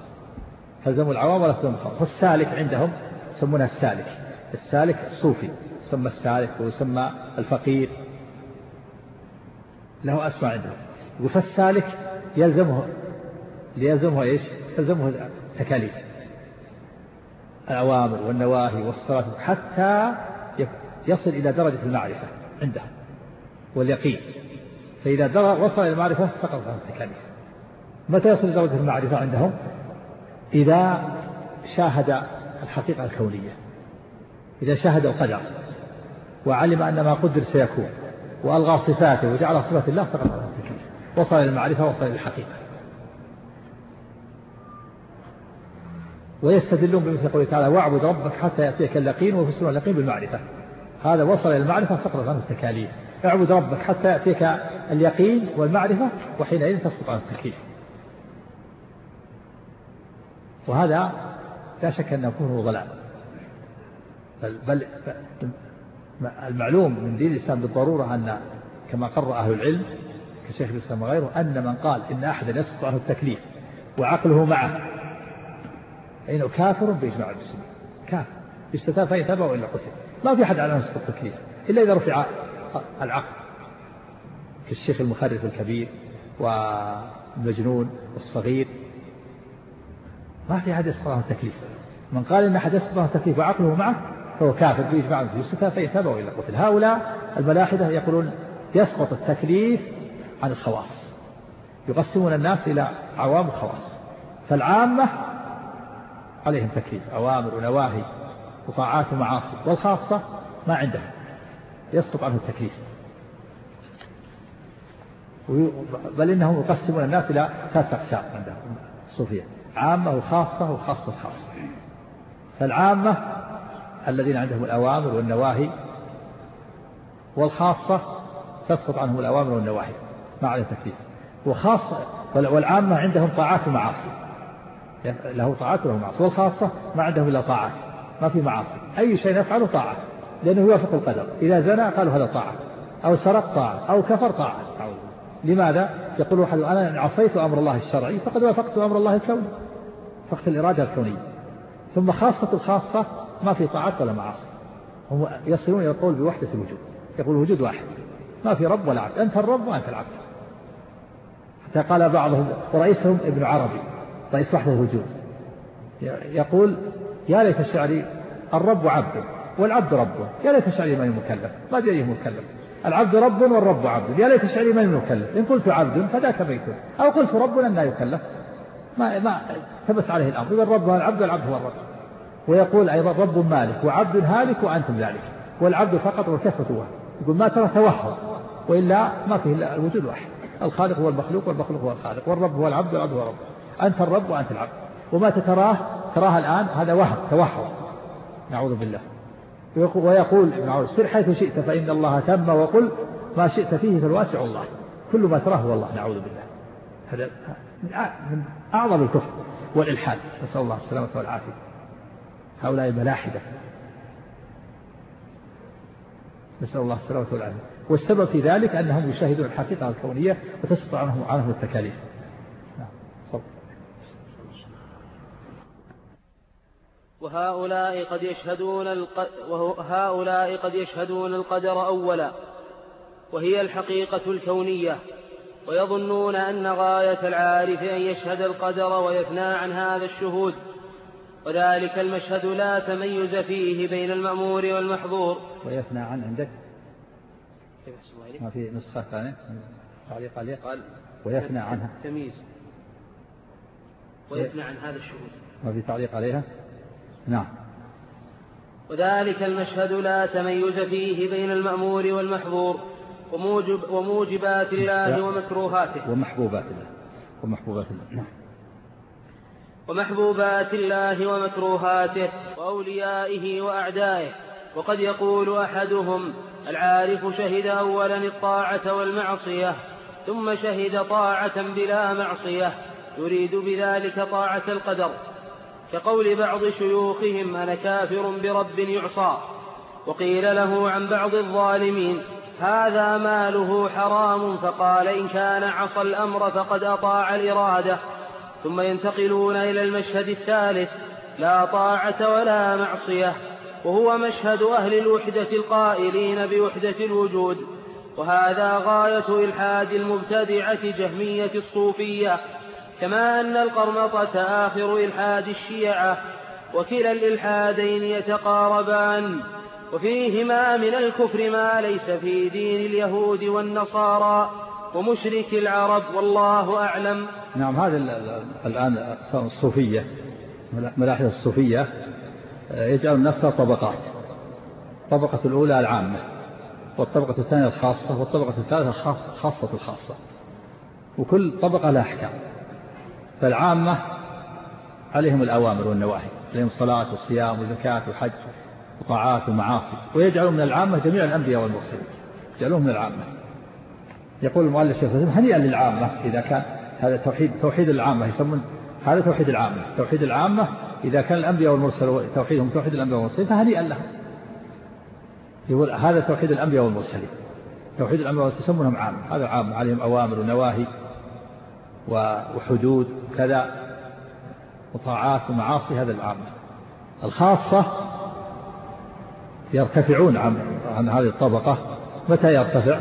تلزم العوام ولا تلزم الخواص. فالسالك عندهم يسمونها السالك. السالك الصوفي يسمى السالك ويسمى الفقير. له أسماء عندهم. يقول فالسالك يلزمه ليلزمه إيش؟ يلزمه تكاليف الأوامر والنواهي والصلاة حتى يصل إلى درجة المعرفة عنده واليقين. فإذا وصل إلى المعرفة سقط عنه التكاليف. متى يصل إلى درجة المعرفة عندهم؟ إذا شاهد الحقيقة الكونية. إذا شاهد القدر وعلم أن ما قدر سيكون وألغى صفاته وجعل صفات الله سقط عنه التكليف وصل إلى المعرفة وصل إلى الحقيقة. ويستدلون بمثل قوله تعالى واعبد ربك حتى يأتيك اليقين ويفسرون اليقين بالمعرفة. هذا وصل إلى المعرفة سقطت عنه التكاليف. اعبد ربك حتى يأتيك اليقين والمعرفة وحينئذ تسقط عنه التكليف وهذا لا شك أنه كفر وضلال بل, بل المعلوم من دين الإسلام بالضرورة أن كما قرر أهل العلم كشيخ الإسلام وغيره أن من قال إن أحدا يسقط عنه التكليف وعقله معه فإنه كافر بإجماع المسلمين. كافر. يستتاب فإن تابع إلا قتل ما في أحد على يسقط التكليف إلا إذا رفع العقل. كالشيخ المخرف الكبير والمجنون والصغير. ما في أحد يسقط عنه التكليف. من قال إن يسقط عنه التكليف وعقله معه فهو كافر. بإجماع فإن تابع إلا قتل هؤلاء الملاحدة يقولون يسقط التكليف عن الخواص. يقسمون الناس إلى عوام وخواص. فالعامة عليهم تكليف. أوامر ونواهي وطاعات ومعاصي والخاصة ما عندهم. يسقط عنه التكليف. بل إنهم يقسمون الناس إلى ثلاثة أقسام عندهم. الصوفية. عامة وخاصة وخاصة خاصة فالعامة الذين عندهم الأوامر والنواهي والخاصة تسقط عنهم الأوامر والنواهي. ما عليه تكليف وخاصة والعامة عندهم طاعات ومعاصي. له طاعات وله معاصي. والخاصة ما عندهم إلا طاعات. ما في معاصي. أي شيء يفعله طاعة. لأنه يوافق القدر. إذا زنى قالوا هذا طاعة. أو سرق طاعة. أو كفر طاعة. لماذا؟ يقول أحد أنا إن عصيت أمر الله الشرعي فقد وافقت أمر الله الكوني وافقت الإرادة الكونية. ثم خاصة الخاصة ما في طاعات ولا معاصي. هم يصلون إلى القول بوحدة الوجود. يقول الوجود واحد. ما في رب ولا عبد. أنت الرب وأنت العبد. حتى قال بعضهم ورئيسهم ابن عربي. رئيس وحدة الوجود. يقول يا ليت شعري الرب عبد والعبد رب. يا ليت شعري من المكلف. ما أدري أيهم مكلف. العبد رب والرب عبد. يا ليت شعري من المكلف. إن قلت عبد فذاك بيت. أو قلت رب لا يكلف. ما ما ثبت عليه الأمر. الرب هو العبد والعبد هو الرب. ويقول أيضا رب مالك وعبد هالك وأنتم ذلك. والعبد فقط والكفة واحد يقول ما ترى توهم وإلا ما فيه إلا الوجود واحد. الخالق هو المخلوق والمخلوق هو الخالق. والرب هو العبد والعبد هو الرب. أنت الرب وأنت العبد. وما تتراه تراه الآن هذا وهم توهم نعوذ بالله. ويقول ابن سر حيث شئت فإن الله تم وقل ما شئت فيه فالواسع الله. كل ما تراه هو الله نعوذ بالله. هذا من أعظم الكفر والإلحاد نسأل الله السلامة والعافية. هؤلاء ملاحدة نسأل الله السلامة والعافية. والسبب في ذلك أنهم يشاهدون الحقيقة الكونية وتسقط عنهم عنهم التكاليف. وهؤلاء قد يشهدون الق... وهؤلاء قد يشهدون القدر أولا وهي الحقيقة الكونية. ويظنون أن غاية العارف أن يشهد القدر ويثنى عن هذا الشهود. وذلك المشهد لا تميز فيه بين المأمور والمحظور. ويثنى عن عندك. ما في نسخة ثانية؟ تعليق عليه. قال ويثنى عنها. تمييز. ويثنى عن هذا الشهود. ما في تعليق عليها؟ نعم. وذلك المشهد لا تميز فيه بين المأمور والمحظور. وموجب وموجبات الله ومكروهاته. ومحبوبات الله. ومحبوبات الله. نعم. ومحبوبات الله ومكروهاته وأوليائه وأعدائه. وقد يقول أحدهم العارف شهد أولا الطاعة والمعصية ثم شهد طاعة بلا معصية يريد بذلك طاعة القدر. كقول بعض شيوخهم أنا كافر برب يعصى. وقيل له عن بعض الظالمين هذا ماله حرام فقال إن كان عصى الأمر فقد أطاع الإرادة. ثم ينتقلون إلى المشهد الثالث لا طاعة ولا معصية وهو مشهد أهل الوحدة القائلين بوحدة الوجود. وهذا غاية إلحاد المبتدعة جهمية الصوفية كما أن القرمطة آخر إلحاد الشيعة وكلا الإلحادين يتقاربان. وفيهما من الكفر ما ليس في دين اليهود والنصارى ومشرك العرب والله أعلم. نعم هذا الآن الصوفية ملاحظة الصوفية آه، يجعل نفسها طبقات. الطبقة الأولى العامة والطبقة الثانية الخاصة والطبقة الثالثة الخاصة خاصة الخاصة. وكل طبقة لها أحكام. فالعامة عليهم الأوامر والنواهي عليهم صلاة وصيام وزكاة وحج وطاعات ومعاصي ويجعلون من العامة جميع الأنبياء والمرسلين. يجعلون من العامة. يقول المؤلف شيخ هنيئا للعامة إذا كان هذا توحيد توحيد العامة يسمون هذا توحيد العامة. توحيد العامة إذا كان الأنبياء والمرسلين توحيدهم توحيد الأنبياء والمرسلين فهنيئا لهم. يقول هذا توحيد الأنبياء والمرسلين. توحيد الأنبياء والمرسلين يسمونهم عامة هذا عام عليهم أوامر ونواهي وحدود كذا وطاعات ومعاصي هذا العامة الخاصة يرتفعون عن, عن هذه الطبقة متى يرتفع؟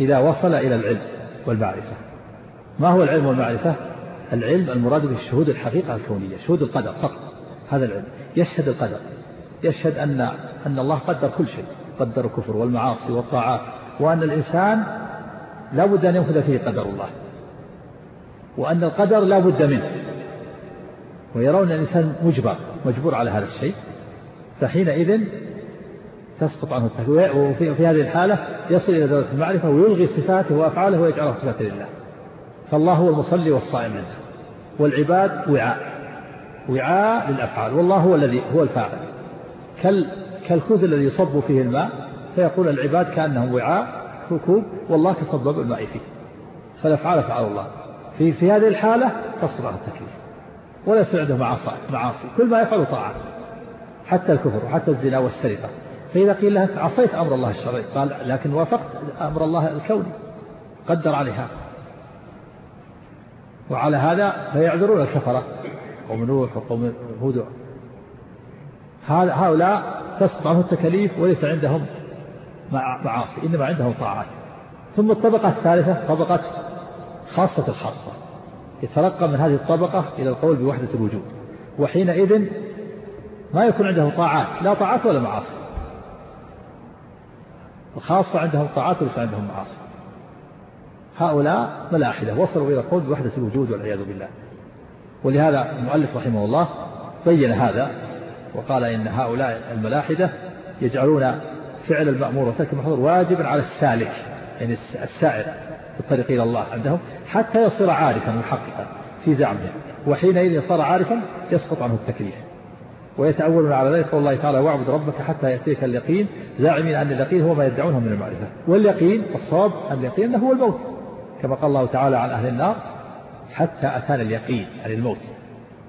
إذا وصل إلى العلم والمعرفة. ما هو العلم والمعرفة؟ العلم المراد به الشهود الحقيقة الكونية شهود القدر فقط هذا العلم. يشهد القدر يشهد أن أن الله قدر كل شيء قدر الكفر والمعاصي والطاعات وأن الإنسان لا بد أن ينفذ فيه قدر الله. وأن القدر لا بد منه. ويرون الإنسان مجبر مجبور على هذا الشيء. فحينئذ تسقط عنه التهوية وفي في هذه الحالة يصل إلى درجة المعرفة ويلغي صفاته وأفعاله ويجعلها صفات لله. فالله هو المصلي والصائم عنده والعباد وعاء. وعاء للأفعال. والله هو الذي هو الفاعل. كال كالكوز الذي يصب فيه الماء فيقول العباد كأنهم وعاء كوب والله تصبب الماء فيه. فالأفعال أفعال الله. في في هذه الحالة تصبح التكليف. وليس عنده معاصي معاصي. كل ما يفعل طاعة. حتى الكفر وحتى الزنا والسرقة. فإذا قيل له عصيت أمر الله الشرعي قال لكن وافقت أمر الله الكوني قدر عليها. وعلى هذا فيعذرون الكفرة. قوم نوح وقوم هود. هؤلاء تسقط عنه التكاليف وليس عندهم معاصي إنما عندهم طاعات. ثم الطبقة الثالثة طبقة خاصة الخاصة. يترقى من هذه الطبقة إلى القول بوحدة الوجود. وحينئذ ما يكون عندهم طاعات لا طاعات ولا معاصي. الخاصة عندهم طاعات وليس عندهم معاصي. هؤلاء ملاحدة وصلوا إلى القول بوحدة الوجود والعياذ بالله. ولهذا المؤلف رحمه الله بين هذا وقال إن هؤلاء الملاحدة يجعلون فعل المأمور وترك المحظور واجبا على السالك يعني السائر في الطريق إلى الله عندهم حتى يصير عارفا محققا في زعمهم وحينئذ صار عارفا يسقط عنه التكليف. ويتأولون على ذلك قول الله تعالى واعبد ربك حتى يأتيك اليقين زاعمين أن اليقين هو ما يدعونه من المعرفة. واليقين الصواب أن اليقين هو الموت. كما قال الله تعالى عن أهل النار حتى أتانا اليقين عن الموت.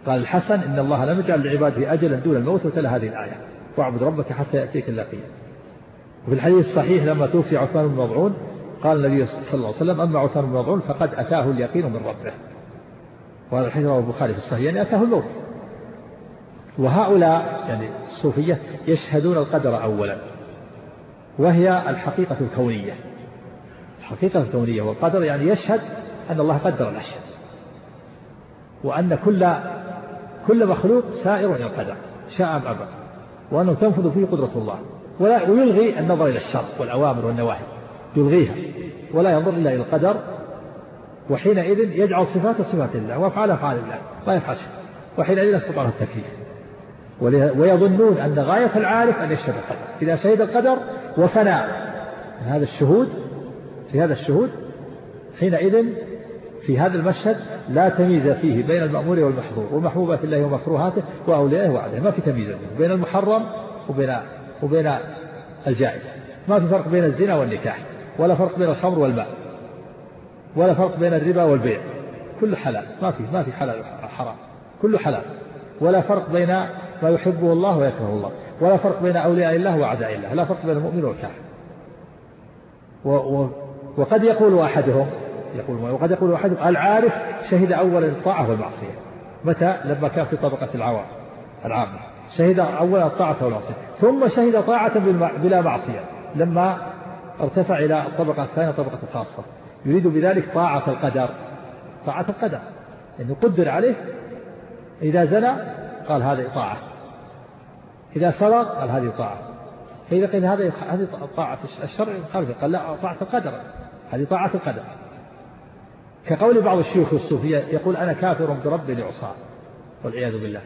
قال الحسن إن الله لم يجعل لعباده أجلا دون الموت وتلا هذه الآية. واعبد ربك حتى يأتيك اليقين. وفي الحديث الصحيح لما توفي عثمان بن مضعون قال النبي صلى الله عليه وسلم أما عثمان بن مضعون فقد أتاه اليقين من ربه. وهذا الحديث رواه البخاري في الصحيح يعني أتاه الموت. وهؤلاء يعني الصوفية يشهدون القدر أولا وهي الحقيقة الكونية. الحقيقة الكونية والقدر يعني يشهد أن الله قدر الأشياء وأن كل كل مخلوق سائر إلى القدر شاء أم أبى وأنه تنفذ فيه قدرة الله. ولا ويلغي النظر إلى الشر والأوامر والنواهي يلغيها ولا ينظر إلا إلى القدر وحينئذ يجعل صفات صفات الله وأفعال أفعال الله ما يفعل شيء وحينئذ يسقط عنه التكليف. ويظنون أن غاية العارف أن يشهد القدر. إذا شهد القدر وفنى هذا الشهود في هذا الشهود حينئذ في هذا المشهد لا تمييز فيه بين المأمور والمحظور. ومحبوبات الله ومكروهاته وأوليائه وعده ما في تمييز بين المحرم وبين وبين الجائز. ما في فرق بين الزنا والنكاح ولا فرق بين الخمر والماء ولا فرق بين الربا والبيع. كل حلال. ما في ما في حلال حرام كله حلال. ولا فرق بين ما يحبه الله ويكره الله. ولا فرق بين أولياء الله وأعداء الله. لا فرق بين المؤمن والكافر. و و وقد يقول أحدهم يقول وقد يقول أحدهم العارف شهد أولا الطاعة والمعصية. متى؟ لما كان في طبقة العوام العامة. شهد أولا الطاعة والمعصية. ثم شهد طاعة بلا معصية. لما ارتفع إلى الطبقة الثانية طبقة الخاصة. يريد بذلك طاعة القدر. طاعة القدر. لأنه يعني قدر عليه إذا زنى قال هذه طاعة. إذا سرق قال هذه طاعة. فإذا قيل هذه هذه طاعة الشرع قال لا طاعة القدر. هذه طاعة القدر. كقول بعض الشيوخ الصوفية يقول أنا كافر برب لعصاه والعياذ بالله.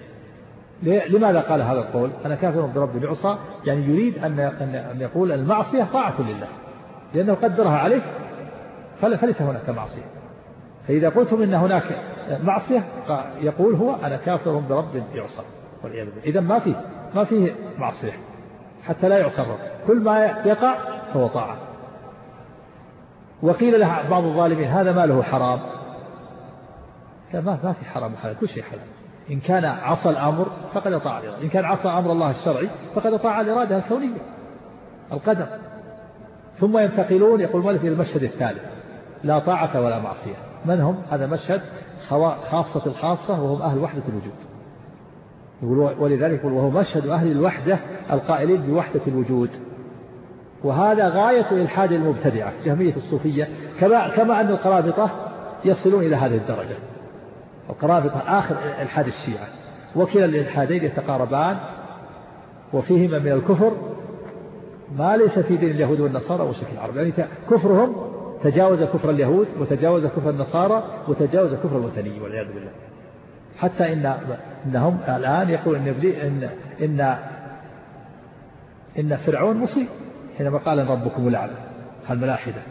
لماذا قال هذا القول؟ أنا كافر برب لعصى يعني يريد أن أن يقول المعصية طاعة لله. لأنه قدرها عليه فليس هناك معصية. فإذا قلتم إن هناك معصية يقول هو أنا كافر برب يعصى والعياذ بالله. إذا ما فيه ما فيه معصية حتى لا يعصى الرب كل ما يقع هو طاعة. وقيل له بعض الظالمين هذا ماله حرام؟ لا ما ما في حرام وحلال كل شيء حلال. إن كان عصى الأمر فقد أطاع الإرادة. إن كان عصى أمر الله الشرعي فقد أطاع الإرادة الكونية القدر. ثم ينتقلون يقول مالك إلى المشهد الثالث. لا طاعة ولا معصية. من هم؟ هذا مشهد خاصة الخاصة وهم أهل وحدة الوجود. ولذلك يقول وهو مشهد أهل الوحدة القائلين بوحدة الوجود. وهذا غاية إلحاد المبتدعة جهمية الصوفية كما كما أن القرابطة يصلون إلى هذه الدرجة. القرابطة آخر إلحاد الشيعة. وكلا الإلحادين يتقاربان وفيهما من الكفر ما ليس في دين اليهود والنصارى وشكل العرب. يعني كفرهم تجاوز كفر اليهود وتجاوز كفر النصارى وتجاوز كفر الوثني والعياذ بالله حتى إن إنهم الآن يقول إن إن إن إن فرعون مصيب حينما قال ربكم الأعلى الملاحدة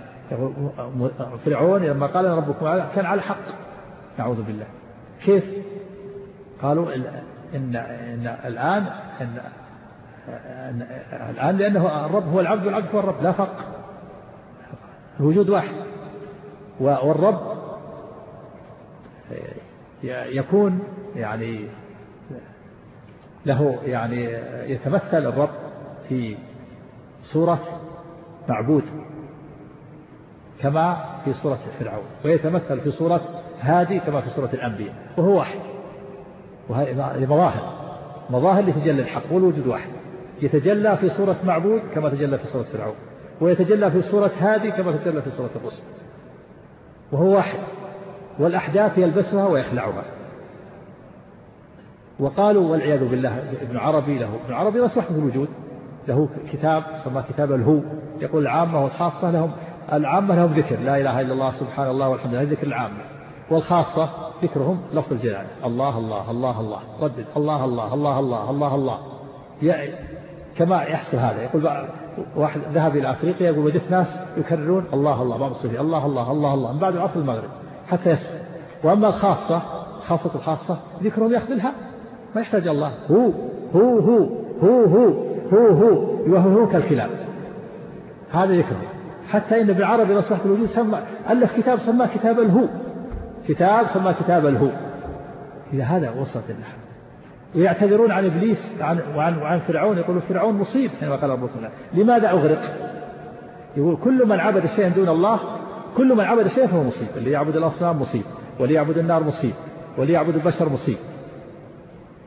فرعون لما قال ربكم الأعلى كان على حق نعوذ بالله كيف قالوا إن, إن الآن إن الآن لأنه الرب هو العبد والعبد هو الرب لا فرق الوجود واحد. والرب يكون يعني له يعني يتمثل الرب في صورة معبود كما في صورة فرعون ويتمثل في صورة هادي كما في سورة الأنبياء وهو واحد. وهذه مظاهر. مظاهر لتجلى الحق والوجود واحد. يتجلى في صورة معبود كما تجلى في صورة فرعون. ويتجلى في صورة هادي كما تجلى في صورة الرسل. وهو واحد. والأحداث يلبسها ويخلعها. وقالوا والعياذ بالله ابن عربي له ابن عربي في الوجود. له كتاب سماه كتاب الهو. يقول العامة والخاصة لهم العامة لهم ذكر. لا إله إلا الله سبحان الله والحمد لله ذكر العامة. والخاصة ذكرهم لفظ الجلال. الله الله الله الله. ردد الله الله الله الله الله الله. كما يحصل هذا. يقول واحد ذهب إلى أفريقيا يقول وجدت ناس يكررون الله الله بعض الصوفية الله الله الله الله من بعد عصر المغرب حتى يسر وأما الخاصة خاصة الخاصة ذكرهم يقبلها ما يحتاج الله. هو هو هو هو هو هو هو يوهو كالكلاب. هذا ذكره حتى إن ابن عربي نصح الوجود سمى ألف كتاب سماه كتاب الهو كتاب سماه كتاب الهو إلى هذا وصلت النحو. ويعتذرون عن إبليس وعن وعن, وعن فرعون يقولون فرعون مصيب. حينما قال ربكم لماذا أغرق؟ يقول كل من عبد شيئا دون الله كل من عبد شيئا فهو مصيب. اللي يعبد الأصنام مصيب واللي يعبد النار مصيب واللي يعبد البشر مصيب.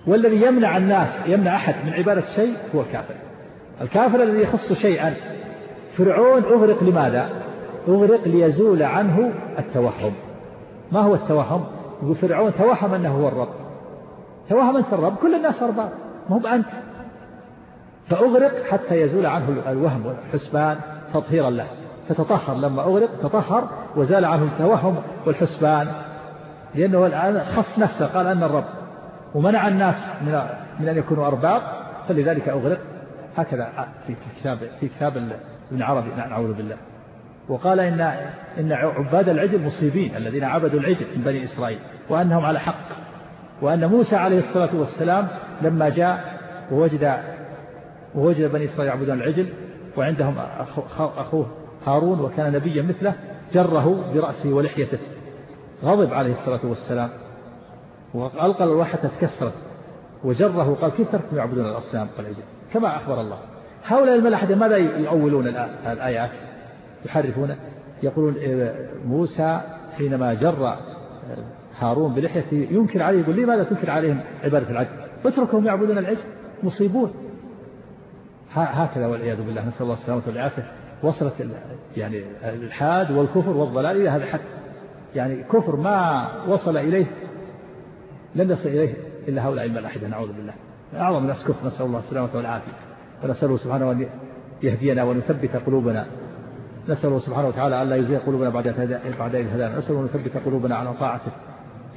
والذي يمنع الناس يمنع أحد من عبادة شيء هو الكافر. الكافر الذي يخص شيئا. فرعون أغرق لماذا؟ أغرق ليزول عنه التوهم. ما هو التوهم؟ يقول فرعون توهم أنه هو الرب. توهم أنت الرب كل الناس أرباب ما هو أنت فأغرق حتى يزول عنه الوهم والحسبان تطهيرا له. فتطهر لما أغرق تطهر وزال عنه التوهم والحسبان. لأنه الآن خص نفسه قال أن الرب. ومنع الناس من من أن يكونوا أرباب فلذلك أغرق. هكذا في كتاب في كتاب ابن عربي نعوذ بالله. وقال إن إن عباد العجل مصيبين الذين عبدوا العجل من بني إسرائيل وأنهم على حق. وأن موسى عليه الصلاة والسلام لما جاء ووجد ووجد بني إسرائيل يعبدون العجل وعندهم أخوه هارون وكان نبيا مثله جره برأسه ولحيته. غضب عليه الصلاة والسلام. وألقى الواحة تكسرت وجره قال كيف تركتم يعبدون الأصنام والعجل؟ كما أخبر الله. هؤلاء الملحدة ماذا يؤولون الآيات؟ يحرفون؟ يقولون إيه، موسى حينما جر هارون بلحيته ينكر عليه يقول لماذا تنكر عليهم؟ عبادة العجل. اتركهم يعبدون العجل مصيبون. هكذا والعياذ بالله نسأل الله السلامة والعافية. وصلت يعني الإلحاد والكفر والضلال إلى هذا الحد. يعني كفر ما وصل إليه لم يصل إليه إلا هؤلاء الملاحدة نعوذ بالله. أعظم الناس كفر نسأل الله السلامة والعافية. ونسأله سبحانه أن يهدينا ونثبت قلوبنا. نسأله سبحانه وتعالى أن لا يزيغ قلوبنا بعد بعد إذ هدانا. نسأله أن يثبت قلوبنا على طاعته.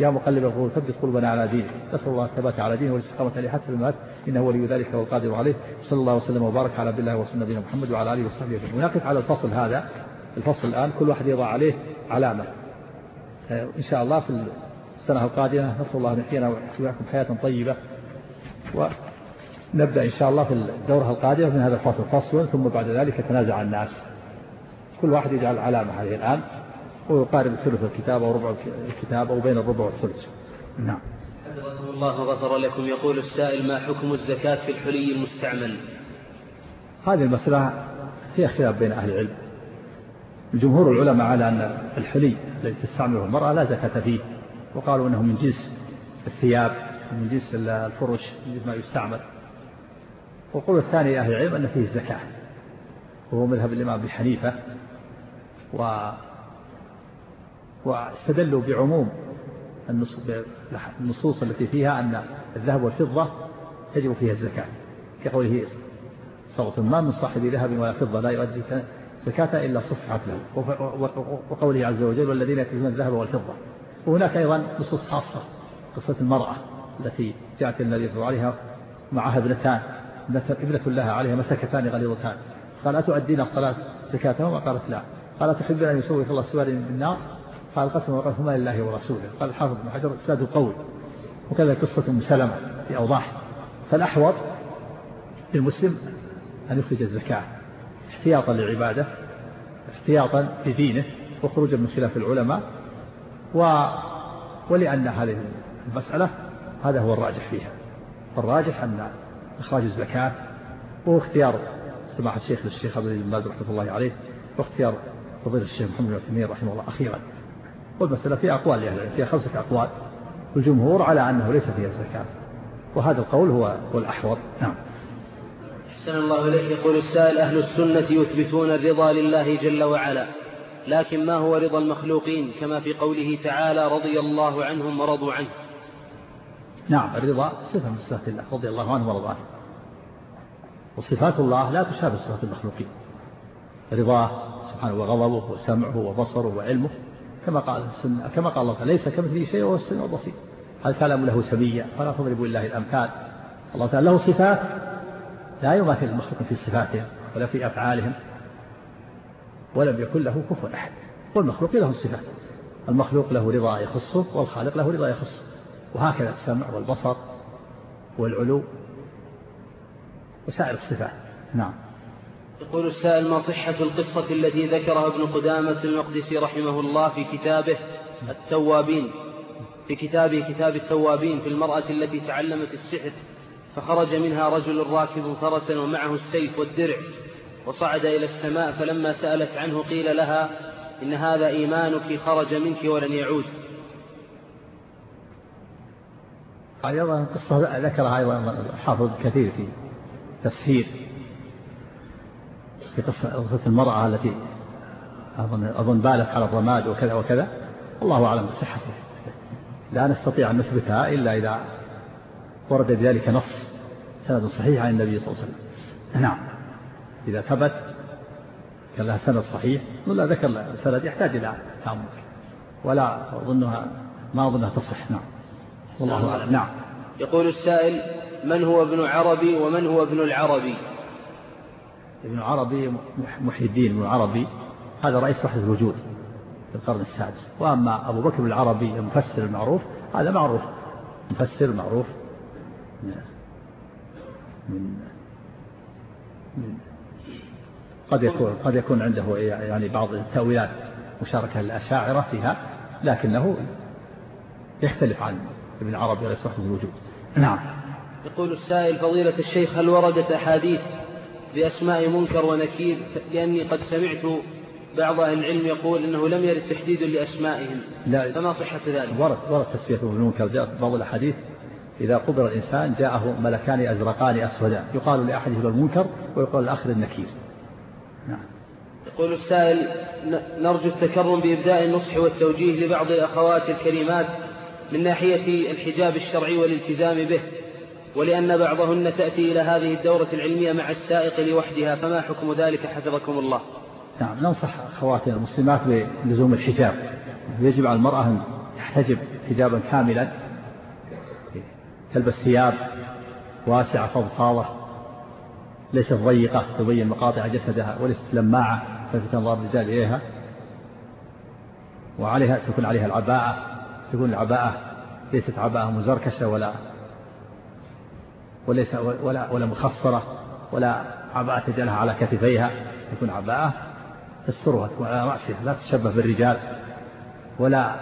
يا مقلب القلوب ثبت قلوبنا على دينك. نسأل الله الثبات على دينه والاستقامة عليه حتى الممات. إنه ولي ذلك والقادر عليه. صلى الله وسلم وبارك على عبد الله ورسول نبينا محمد وعلى آله وصحبه أجمعين. ونقف على الفصل هذا. الفصل الآن كل واحد يضع عليه علامة. إن شاء الله في السنة القادمة نسأل الله أن يحيينا ويحييكم حياة طيبة. ونبدأ إن شاء الله في الدورة القادمة من هذا الفصل. فصل ثم بعد ذلك يتنازع الناس. كل واحد يجعل علامة هذه الآن. ويقارب ثلث الكتاب أو ربع الكتاب أو بين الربع والثلث. نعم. الله وغفر لكم. يقول السائل ما حكم الزكاة في الحلي المستعمل؟ هذه المسألة فيها خلاف بين أهل العلم. جمهور العلماء على أن الحلي الذي تستعمله المرأة لا زكاة فيه وقالوا أنه من جنس الثياب من جنس الفرش من جنس ما يستعمل. والقول الثاني أهل العلم أن فيه الزكاة وهو مذهب الإمام أبي حنيفة و واستدلوا بعموم النصوص التي فيها أن الذهب والفضة تجب فيها الزكاة كقوله صلى الله عليه وسلم ما من صاحب ذهب ولا فضة لا يؤدي زكاة إلا صفحت له. وقوله عز وجل والذين يكنزون الذهب والفضة. وهناك أيضا نصوص خاصة قصة المرأة التي جاءت النبي صلى الله عليه وسلم معها ابنتان ابنة لها عليها مسكتان غليظتان. قال أتؤدين الصلاة زكاتهما قالت لا. قال تحبين أن يسوي الله سواد بالنار؟ قال قسم وقسمهما لله ورسوله. قال الحافظ بن حجر اسناد قوي وكذا قصة أم سلمة في أوضاح. فالأحوط للمسلم أن يخرج الزكاة احتياطا للعبادة احتياطا في دينه وخروجا من خلاف العلماء. و ولأن هذه المسألة هذا هو الراجح فيها. الراجح أن إخراج الزكاة هو اختيار سماحة الشيخ للشيخ عبد بن باز رحمة الله عليه واختيار فضيلة الشيخ محمد بن عثيمين رحمه الله أخيرا. والمسألة فيها أقوال لأهل العلم فيها خمسة أقوال. والجمهور على أنه ليس فيها الزكاة. وهذا القول هو هو الأحوط. نعم. أحسن الله إليك. يقول السائل أهل السنة يثبتون الرضا لله جل وعلا لكن ما هو رضا المخلوقين؟ كما في قوله تعالى رضي الله عنهم ورضوا عنه. نعم الرضا صفة من صفات الله رضي الله عنه ورضوا عنه. وصفات الله لا تشابه صفات المخلوقين. رضاه سبحانه وغضبه وسمعه وبصره وعلمه. كما قال السنة كما قال الله تعالى ليس كمثله شيء وهو السميع البصير. الكلام له سمية فلا تضربوا لله الأمثال. الله تعالى له صفات لا يماثل المخلوق في صفاتهم ولا في أفعالهم ولم يكن له كفوا أحد. والمخلوق له صفات. المخلوق له رضا يخصه والخالق له رضا يخصه. وهكذا السمع والبصر والعلو وسائر الصفات. نعم. يقول السائل ما صحة القصة التي ذكرها ابن قدامة المقدسي رحمه الله في كتابه التوابين؟ في كتابه كتاب التوابين في المرأة التي تعلمت السحر فخرج منها رجل راكب فرسا ومعه السيف والدرع وصعد إلى السماء فلما سألت عنه قيل لها إن هذا إيمانك خرج منك ولن يعود. أيضا قصة ذكرها أيضا حافظ كثير في تفسير في قصة المرأة التي أظن أظن بالت على الرماد وكذا وكذا. الله أعلم بصحته لا نستطيع أن نثبتها إلا إذا ورد بذلك نص سند صحيح عن النبي صلى الله عليه وسلم. نعم. إذا ثبت كان لها سند صحيح ولا ذكر سند يحتاج إلى تأمل ولا أظنها ما أظنها تصح. نعم. والله أعلم. نعم. يقول السائل من هو ابن عربي ومن هو ابن العربي؟ ابن عربي محي الدين ابن عربي. هذا رئيس وحدة الوجود في القرن السادس. وأما أبو بكر العربي المفسر المعروف هذا معروف. مفسر معروف من من قد يكون قد يكون عنده يعني بعض التأويلات مشاركة للأشاعرة فيها لكنه يختلف عن ابن عربي رئيس وحدة الوجود نعم. يقول السائل فضيلة الشيخ هل وردت أحاديث بأسماء منكر ونكير لأني قد سمعت بعض أهل العلم يقول أنه لم يرد تحديد لأسمائهم. لا. فما صحة ذلك؟ ورد ورد تسميته بالمنكر جاء بعض الأحاديث إذا قبر الإنسان جاءه ملكان أزرقان أسودان. يقال لأحدهما المنكر ويقال للآخر النكير. نعم. يقول السائل نرجو التكرم بإبداء النصح والتوجيه لبعض الأخوات الكريمات من ناحية الحجاب الشرعي والالتزام به. ولأن بعضهن تأتي إلى هذه الدورة العلمية مع السائق لوحدها فما حكم ذلك حفظكم الله؟ نعم ننصح أخواتنا المسلمات بلزوم الحجاب. يجب على المرأة أن تحتجب حجابا كاملا تلبس ثياب واسعة فضفاضة ليست ضيقة تبين مقاطع جسدها وليست لماعة تلفت أنظار الرجال إليها. وعليها تكون عليها العباءة تكون العباءة ليست عباءة مزركشة ولا وليس ولا ولا مخصرة ولا عباءة تجعلها على كتفيها تكون عباءة تسترها تكون على رأسها لا تشبه بالرجال ولا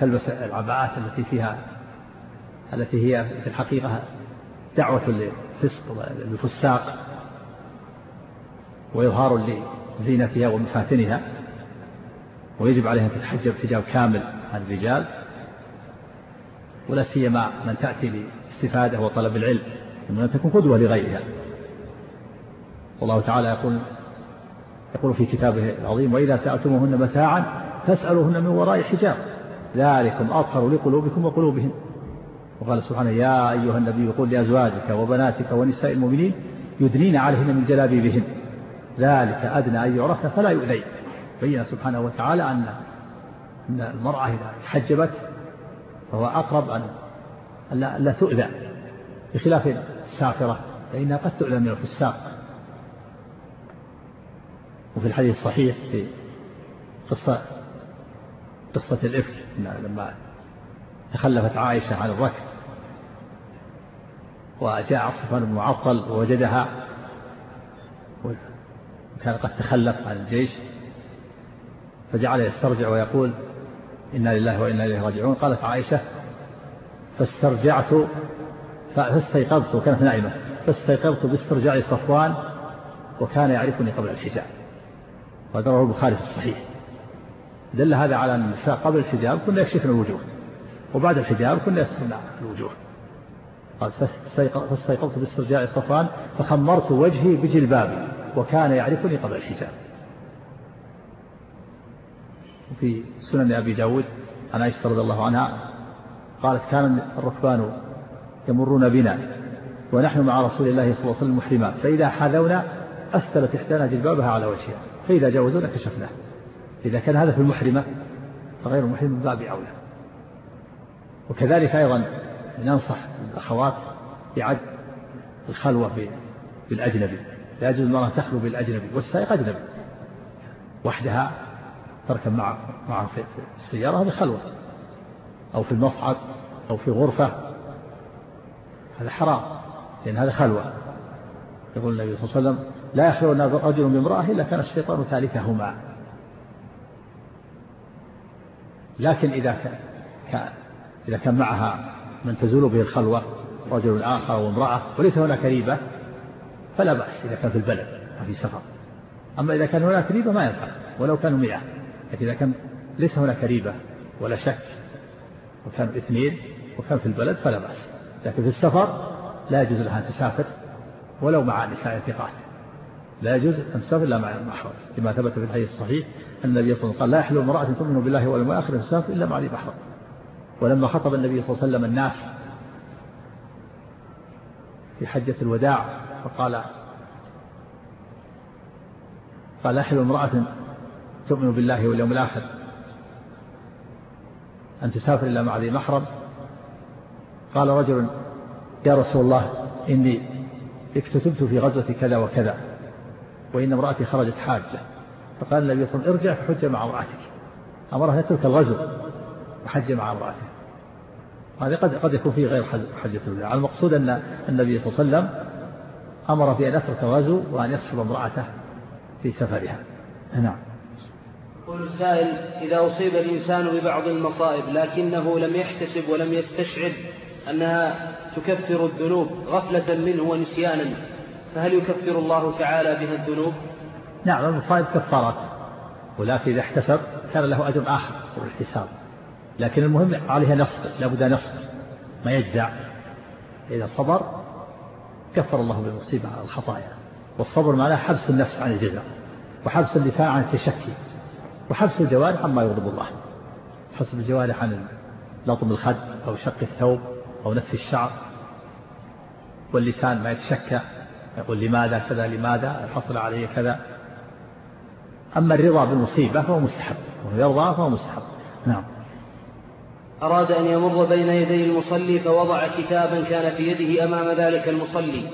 تلبس العباءات التي فيها التي هي في الحقيقة دعوة للفسق للفساق وإظهار لزينتها ومفاتنها ويجب عليها أن تتحجب حجاب كامل عن الرجال ولا سيما من تأتي لاستفادة وطلب العلم أن تكون قدوة لغيرها. والله تعالى يقول يقول في كتابه العظيم وإذا سألتموهن متاعا فاسألوهن من وراء حجاب ذلكم أطهر لقلوبكم وقلوبهم وقال سبحانه يا أيها النبي قل لأزواجك وبناتك ونساء المؤمنين يدنين عليهن من جلابيبهن ذلك أدنى أن يعرفن فلا يؤذين. بين سبحانه وتعالى أن أن المرأة إذا تحجبت فهو أقرب أن لا, لا تؤذى بخلاف السافرة فإنها قد تؤذى من الفساق. وفي الحديث الصحيح في قصة قصة الإفك لما تخلفت عائشة عن الركب وجاء صفوان بن معطل ووجدها وكان قد تخلف عن الجيش فجعل يسترجع ويقول إنا لله وإنا إليه راجعون. قالت عائشة فاسترجعت فاستيقظت وكانت نائمة. فاستيقظت باسترجاع صفوان وكان يعرفني قبل الحجاب. وهذا رواه البخاري في الصحيح. دل هذا على أن النساء قبل الحجاب كنا يكشفن الوجوه وبعد الحجاب كنا يسترن الوجوه. قال فاستيقظت باسترجاع صفوان فخمرت وجهي بجلبابي وكان يعرفني قبل الحجاب. وفي سنن أبي داود عن عائشة رضي الله عنها قالت كان الركبان يمرون بنا ونحن مع رسول الله صلى الله عليه وسلم محرمات. فإذا حاذونا أسفلت إحدانا جلبابها على وجهها. فإذا جاوزونا كشفناه. إذا كان هذا في المحرمة فغير المحرم من باب أولى. وكذلك أيضا ننصح الأخوات بعد الخلوة بالأجنبي. لا يجوز المرأة تخلو بالأجنبي والسائق أجنبي. وحدها تركب مع معه في السيارة هذه خلوة أو في المصعد أو في غرفة. هذا حرام لأن هذا خلوة. يقول النبي صلى الله عليه وسلم لا يخلو رجل بامرأة إلا كان الشيطان ثالثهما. لكن إذا كان إذا كان معها من تزول به الخلوة رجل آخر وامرأة وليس هناك ريبة فلا بأس إذا كان في البلد وفي سفر. أما إذا كان هناك ريبة ما ينفع ولو كانوا مئة لكن إذا كان ليس هناك ريبة ولا شك وكانوا اثنين وكان في البلد فلا بأس. لكن في السفر لا يجوز لها أن تسافر ولو مع نساء ثقات. لا يجوز أن تسافر إلا مع المحرم لما ثبت في الحديث الصحيح أن النبي صلى الله عليه وسلم قال لا يحلو امرأة تؤمن بالله واليوم الآخر أن تسافر إلا مع ذي محرم ولما خطب النبي صلى الله عليه وسلم الناس في حجة الوداع فقال قال أحل امرأة تؤمن بالله واليوم الآخر أن تسافر إلا مع ذي محرم قال رجل يا رسول الله إني اكتتبت في غزوة كذا وكذا وإن امرأتي خرجت حاجة. فقال النبي صلى الله عليه وسلم ارجع فحج مع امرأتك. أمره يترك الغزو وحج مع امرأته. هذا قد قد يكون فيه غير حجة الوداع. المقصود أن النبي صلى الله عليه وسلم أمر بأن يترك الغزو وأن يصحب امرأته في سفرها. نعم. يقول السائل إذا أصيب الإنسان ببعض المصائب لكنه لم يحتسب ولم يستشعر أنها تكفر الذنوب غفلة منه ونسيانا فهل يكفر الله تعالى بها الذنوب؟ نعم المصائب كفارات ولكن إذا احتسب كان له أجر آخر في الاحتساب لكن المهم عليها نصبر لابد أن ما يجزع إذا صبر كفر الله بالمصيبة على الخطايا والصبر معناه حبس النفس عن الجزاء وحبس اللسان عن التشكي وحبس الجوارح عما يغضب الله. حبس الجوارح عن لطم الخد أو شق الثوب أو نتف الشعر. واللسان ما يتشكى يقول لماذا كذا لماذا حصل علي كذا. أما الرضا بالمصيبة فهو مستحب ويرضى فهو مستحب. نعم. أراد أن يمر بين يدي المصلي فوضع كتابا كان في يده أمام ذلك المصلي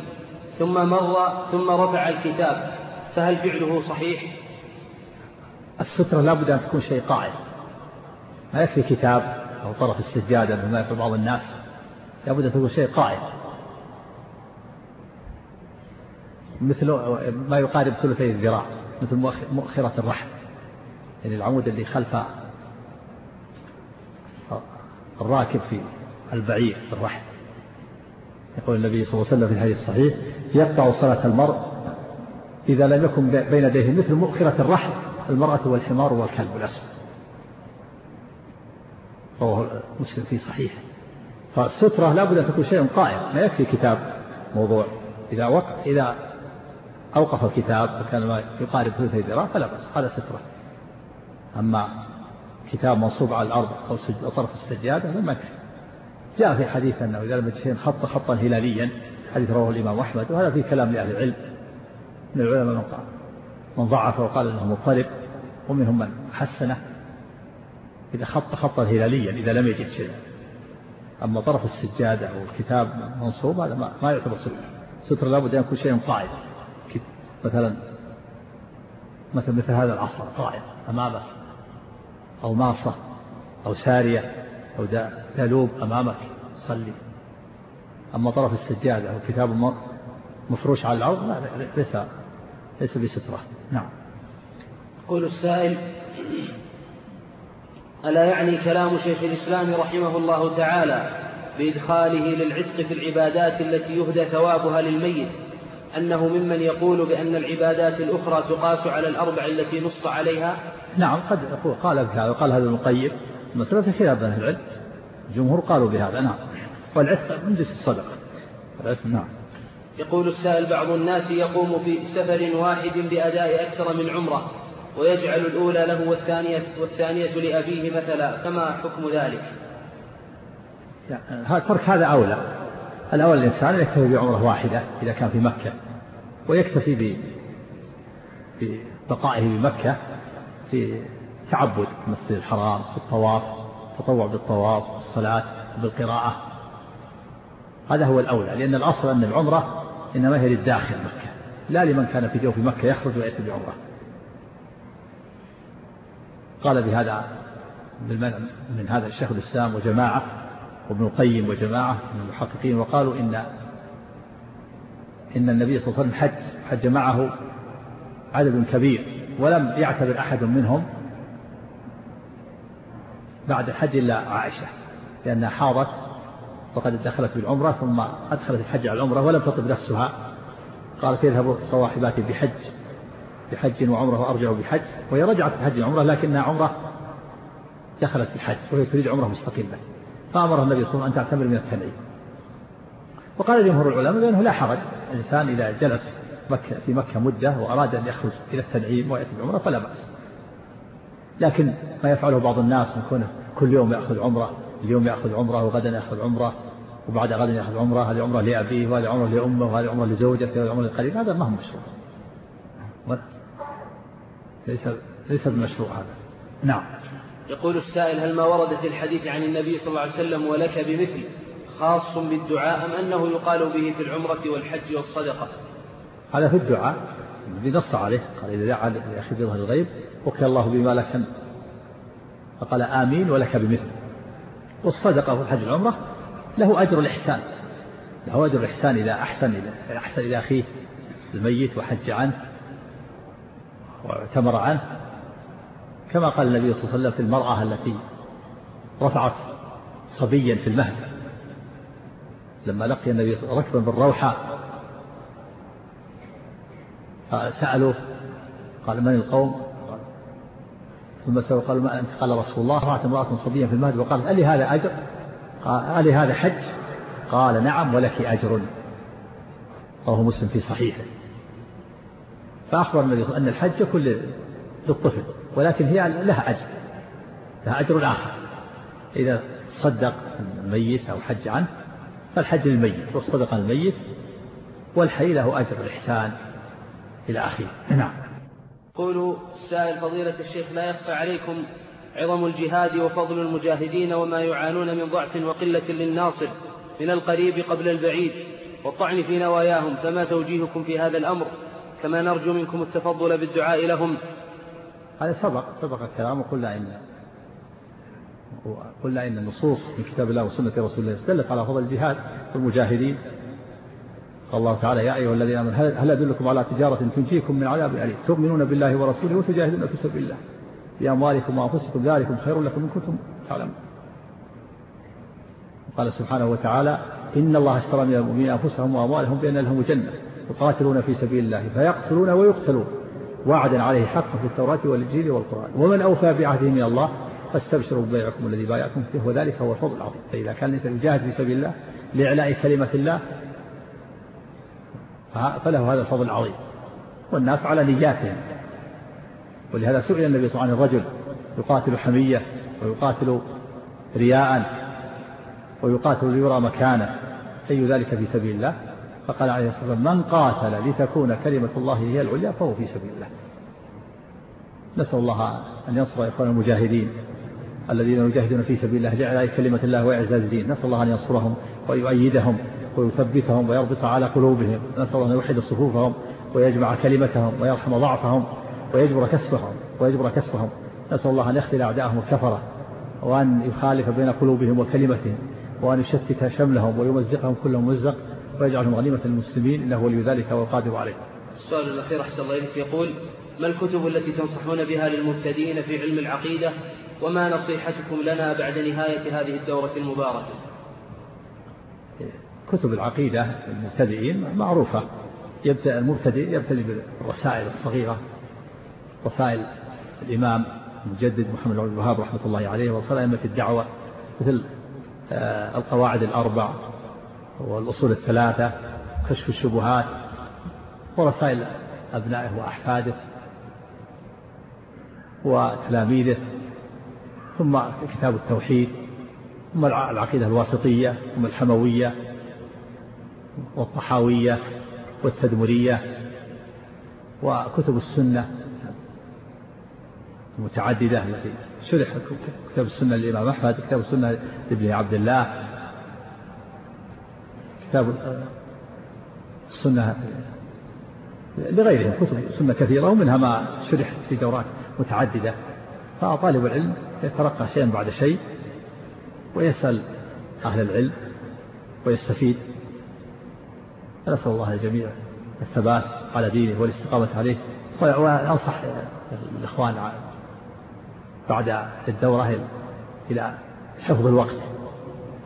ثم مر ثم رفع الكتاب فهل فعله صحيح؟ السترة لابد أن تكون شيء قائم ما يكفي كتاب أو طرف السجادة كما يفعل بعض الناس. لابد أن تكون شيء قائم مثل ما يقارب ثلثي الذراع مثل مؤخرة الرحم يعني العمود اللي خلف الراكب في البعير في الرحم. يقول النبي صلى الله عليه وسلم في الحديث الصحيح يقطع صلاة المرء إذا لم يكن بين يديه مثل مؤخرة الرحم. المرأة والحمار والكلب الأسود رواه مسلم في صحيح فالسترة لابد أن تكون شيء قائم ما يكفي كتاب موضوع. إذا وقع إذا أوقف الكتاب وكان ما يقارب ثلثي ذراع فلا بأس هذا سترة. أما كتاب منصوب على الأرض أو طرف السجادة فما يكفي. جاء في حديث أنه إذا لم يجد خط خطا هلاليا حديث رواه الإمام أحمد وهذا فيه كلام لأهل العلم. من العلماء من ضعف وقال إنه مضطرب. ومنهم من حسنه اذا خط خطا هلاليا إذا لم يجد شيء أما طرف السجادة أو الكتاب منصوب هذا ما, يعتبر ستر. ستر لابد أن يكون شيء قائم مثلا مثل مثل هذا العصر قائم أمامك. أو ماصه أو سارية أو دالوب أمامك. صلي. أما طرف السجادة أو كتاب مفروش على الأرض ليس ليس بسترة. نعم. يقول السائل ألا يعني كلام شيخ الإسلام رحمه الله تعالى بإدخاله للعتق في العبادات التي يهدى ثوابها للميت أنه ممن يقول بأن العبادات الأخرى تقاس على الأربع التي نص عليها؟ نعم قد قال بهذا وقال هذا المقيد المسألة في خلاف أهل العلم الجمهور قالوا بهذا نعم. والعتق من جنس الصدقة. العتق نعم. يقول السائل بعض الناس يقوم في سفر واحد بأداء أكثر من عمرة ويجعل الأولى له والثانية, والثانية لأبيه مثلا فما حكم ذلك؟ ترك هذا أولى. الأول الإنسان يكتفي بعمرة واحدة إذا كان في مكة ويكتفي ببقائه بمكة في تعبد المسجد الحرام في الطواف تطوع بالطواف بالصلاة بالقراءة. هذا هو الأولى لأن الأصل أن العمرة إنما هي للداخل مكة لا لمن كان في جوف مكة يخرج ويأتي بعمرة. قال بهذا من هذا الشيخ الإسلام وجماعة وابن القيم وجماعة من المحققين وقالوا إن إن النبي صلى الله عليه وسلم حج حج معه عدد كبير ولم يعتبر أحد منهم بعد الحج إلا عائشة لأنها حاضت وقد دخلت بالعمرة ثم أدخلت الحج على العمرة ولم تطب نفسها. قالت يذهب صواحباتي بحج. بحج وعمرة وأرجع بحج وهي رجعت بحج وعمرة لكنها عمرة دخلت في الحج وهي تريد عمرة مستقلة. فأمرها النبي صلى الله عليه وسلم أن تعتمر من التنعيم وقال جمهور العلماء بأنه لا حرج. الإنسان إذا جلس مكة في مكة مدة وأراد أن يخرج إلى التنعيم ويأتي بعمرة فلا بأس. لكن ما يفعله بعض الناس من كونه كل يوم يأخذ عمرة اليوم يأخذ عمرة وغدا يأخذ عمرة وبعد غد يأخذ عمرة هذه عمرة لأبيه وهذه عمرة لأمه وهذه عمرة لزوجته وهذه عمرة لقريب هذا ما هو مشروع. ليس ليس بمشروع هذا. نعم. يقول السائل هل ما ورد في الحديث عن النبي صلى الله عليه وسلم ولك بمثل خاص بالدعاء أم أنه يقال به في العمرة والحج والصدقة؟ هذا في الدعاء. الذي نص عليه. قال إذا دعا لأخي بظهر الغيب وكل الله بما لك. فقال آمين ولك بمثل. والصدقة والحج والعمرة له أجر الإحسان. له أجر الإحسان إذا أحسن إذا أحسن إلى أخيه الميت وحج عنه. واعتمر عنه كما قال النبي صلى الله عليه وسلم في المرأة التي رفعت صبيا في المهد. لما لقي النبي ركبا بالروحة سألوه قال من القوم؟ ثم سألوا قالوا ما أنت؟ قال رسول الله رأت امرأة صبيا في المهد. وقالت ألي هذا أجر؟ قال ألي هذا حج؟ قال نعم ولك أجر. رواه مسلم في صحيحه. فأخبر النبي أن الحج كل للطفل ولكن هي لها أجر لها أجر آخر. إذا صدق الميت أو حج عنه فالحج للميت والصدقة للميت والحي له أجر الإحسان إلى أخيه. نعم. قولوا السائل فضيلة الشيخ لا يخفى عليكم عظم الجهاد وفضل المجاهدين وما يعانون من ضعف وقلة للناصر من القريب قبل البعيد والطعن في نواياهم فما توجيهكم في هذا الأمر؟ كما نرجو منكم التفضل بالدعاء لهم. هذا سبق سبق الكلام وقلنا إن وقلنا إن النصوص من كتاب الله وسنة رسول الله دلت على فضل الجهاد والمجاهدين. قال الله تعالى يا أيها الذين آمنوا هل أدلكم على تجارة تنجيكم من عذاب أليم؟ تؤمنون بالله ورسوله وتجاهدون في سبيل الله. بأموالكم وأنفسكم ذلكم خير لكم إن كنتم تعلمون. قال سبحانه وتعالى إن الله اشترى من المؤمنين أنفسهم وأموالهم بأن لهم جنة يقاتلون في سبيل الله فيقتلون ويقتلون. وعدا عليه حقا في التوراة والإنجيل والقرآن. ومن أوفى بعهده من الله فاستبشروا ببيعكم الذي بايعكم فيه وذلك هو الفضل العظيم. فإذا كان الإنسان يجاهد في سبيل الله لإعلاء كلمة الله فله هذا الفضل العظيم. والناس على نياتهم. ولهذا سئل النبي صلى الله عليه وسلم عن الرجل يقاتل حمية ويقاتل رياء ويقاتل ليرى مكانه أي ذلك في سبيل الله؟ فقال عليه الصلاة والسلام من قاتل لتكون كلمة الله هي العليا فهو في سبيل الله. نسأل الله أن ينصر إخوان المجاهدين الذين يجاهدون في سبيل الله لإعلاء كلمة الله وإعزاز الدين. نسأل الله أن ينصرهم ويؤيدهم ويثبتهم ويربط على قلوبهم. نسأل الله أن يوحد صفوفهم ويجمع كلمتهم ويرحم ضعفهم ويجبر كسبهم ويجبر كسبهم. نسأل الله أن يخذل أعداءهم الكفرة وأن يخالف بين قلوبهم وكلمتهم وأن يشتت شملهم ويمزقهم كل ممزق ويجعلهم غنيمة المسلمين إنه ولي ذلك والقادر عليه. السؤال الأخير أحسن الله إليك. يقول ما الكتب التي تنصحون بها للمبتدئين في علم العقيدة وما نصيحتكم لنا بعد نهاية هذه الدورة المباركة؟ كتب العقيدة للمبتدئين معروفة. يبدأ المبتدئ يبتدئ بالرسائل الصغيرة رسائل الإمام المجدد محمد بن الوهاب رحمة الله عليه ورسائل أئمة الدعوة مثل آه، القواعد الأربع والأصول الثلاثة كشف الشبهات ورسائل أبنائه وأحفاده وتلاميذه ثم كتاب التوحيد ثم العقيدة الواسطية ثم الحموية والطحاوية والتدمرية وكتب السنة المتعددة التي شرح كتاب السنة للإمام أحمد كتاب السنة لابن عبد الله كتاب السنة لغيرهم كتب السنة كثيرة ومنها ما شرح في دورات متعددة. فطالب العلم يترقى شيئا بعد شيء ويسأل أهل العلم ويستفيد. نسأل الله الجميع الثبات على دينه والاستقامة عليه. وأنصح الإخوان بعد الدورة إلى حفظ الوقت.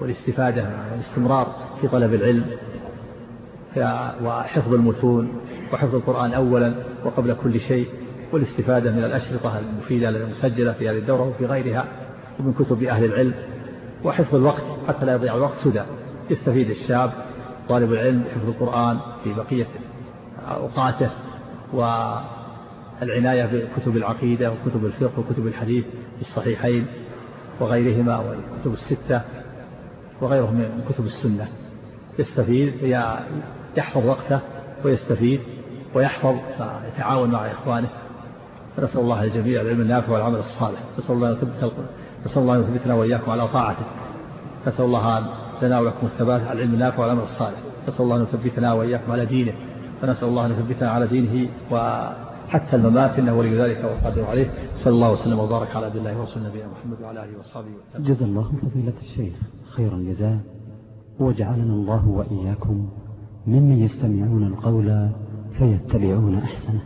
والاستفادة والاستمرار في طلب العلم وحفظ المتون وحفظ القرآن أولا وقبل كل شيء والاستفادة من الأشرطة المفيدة المسجلة في هذه الدورة وفي غيرها ومن كتب أهل العلم وحفظ الوقت حتى لا يضيع الوقت سدى. يستفيد الشاب طالب العلم حفظ القرآن في بقية أوقاته والعناية بكتب العقيدة وكتب الفقه وكتب الحديث الصحيحين وغيرهما والكتب الستة. وغيره من كتب السنة. يستفيد يحفظ وقته ويستفيد ويحفظ يتعاون مع إخوانه. فنسأل الله الجميع العلم النافع والعمل الصالح. نسأل الله يثبت نسأل الله يثبتنا وإياكم على طاعته. نسأل الله لنا ولكم الثبات على العلم النافع والعمل الصالح. نسأل الله أن يثبتنا وإياكم على دينه. ونسأل الله أن يثبتنا على دينه وحتى الممات إنه ولي ذلك والقادر عليه. صلى الله وسلم وبارك على عبد الله ورسول نبينا محمد وعلى آله وأصحابه وسلم. جزا الله فضيلة الشيخ. خير الجزاء وجعلنا الله وإياكم ممن يستمعون القول فيتبعون أحسنه.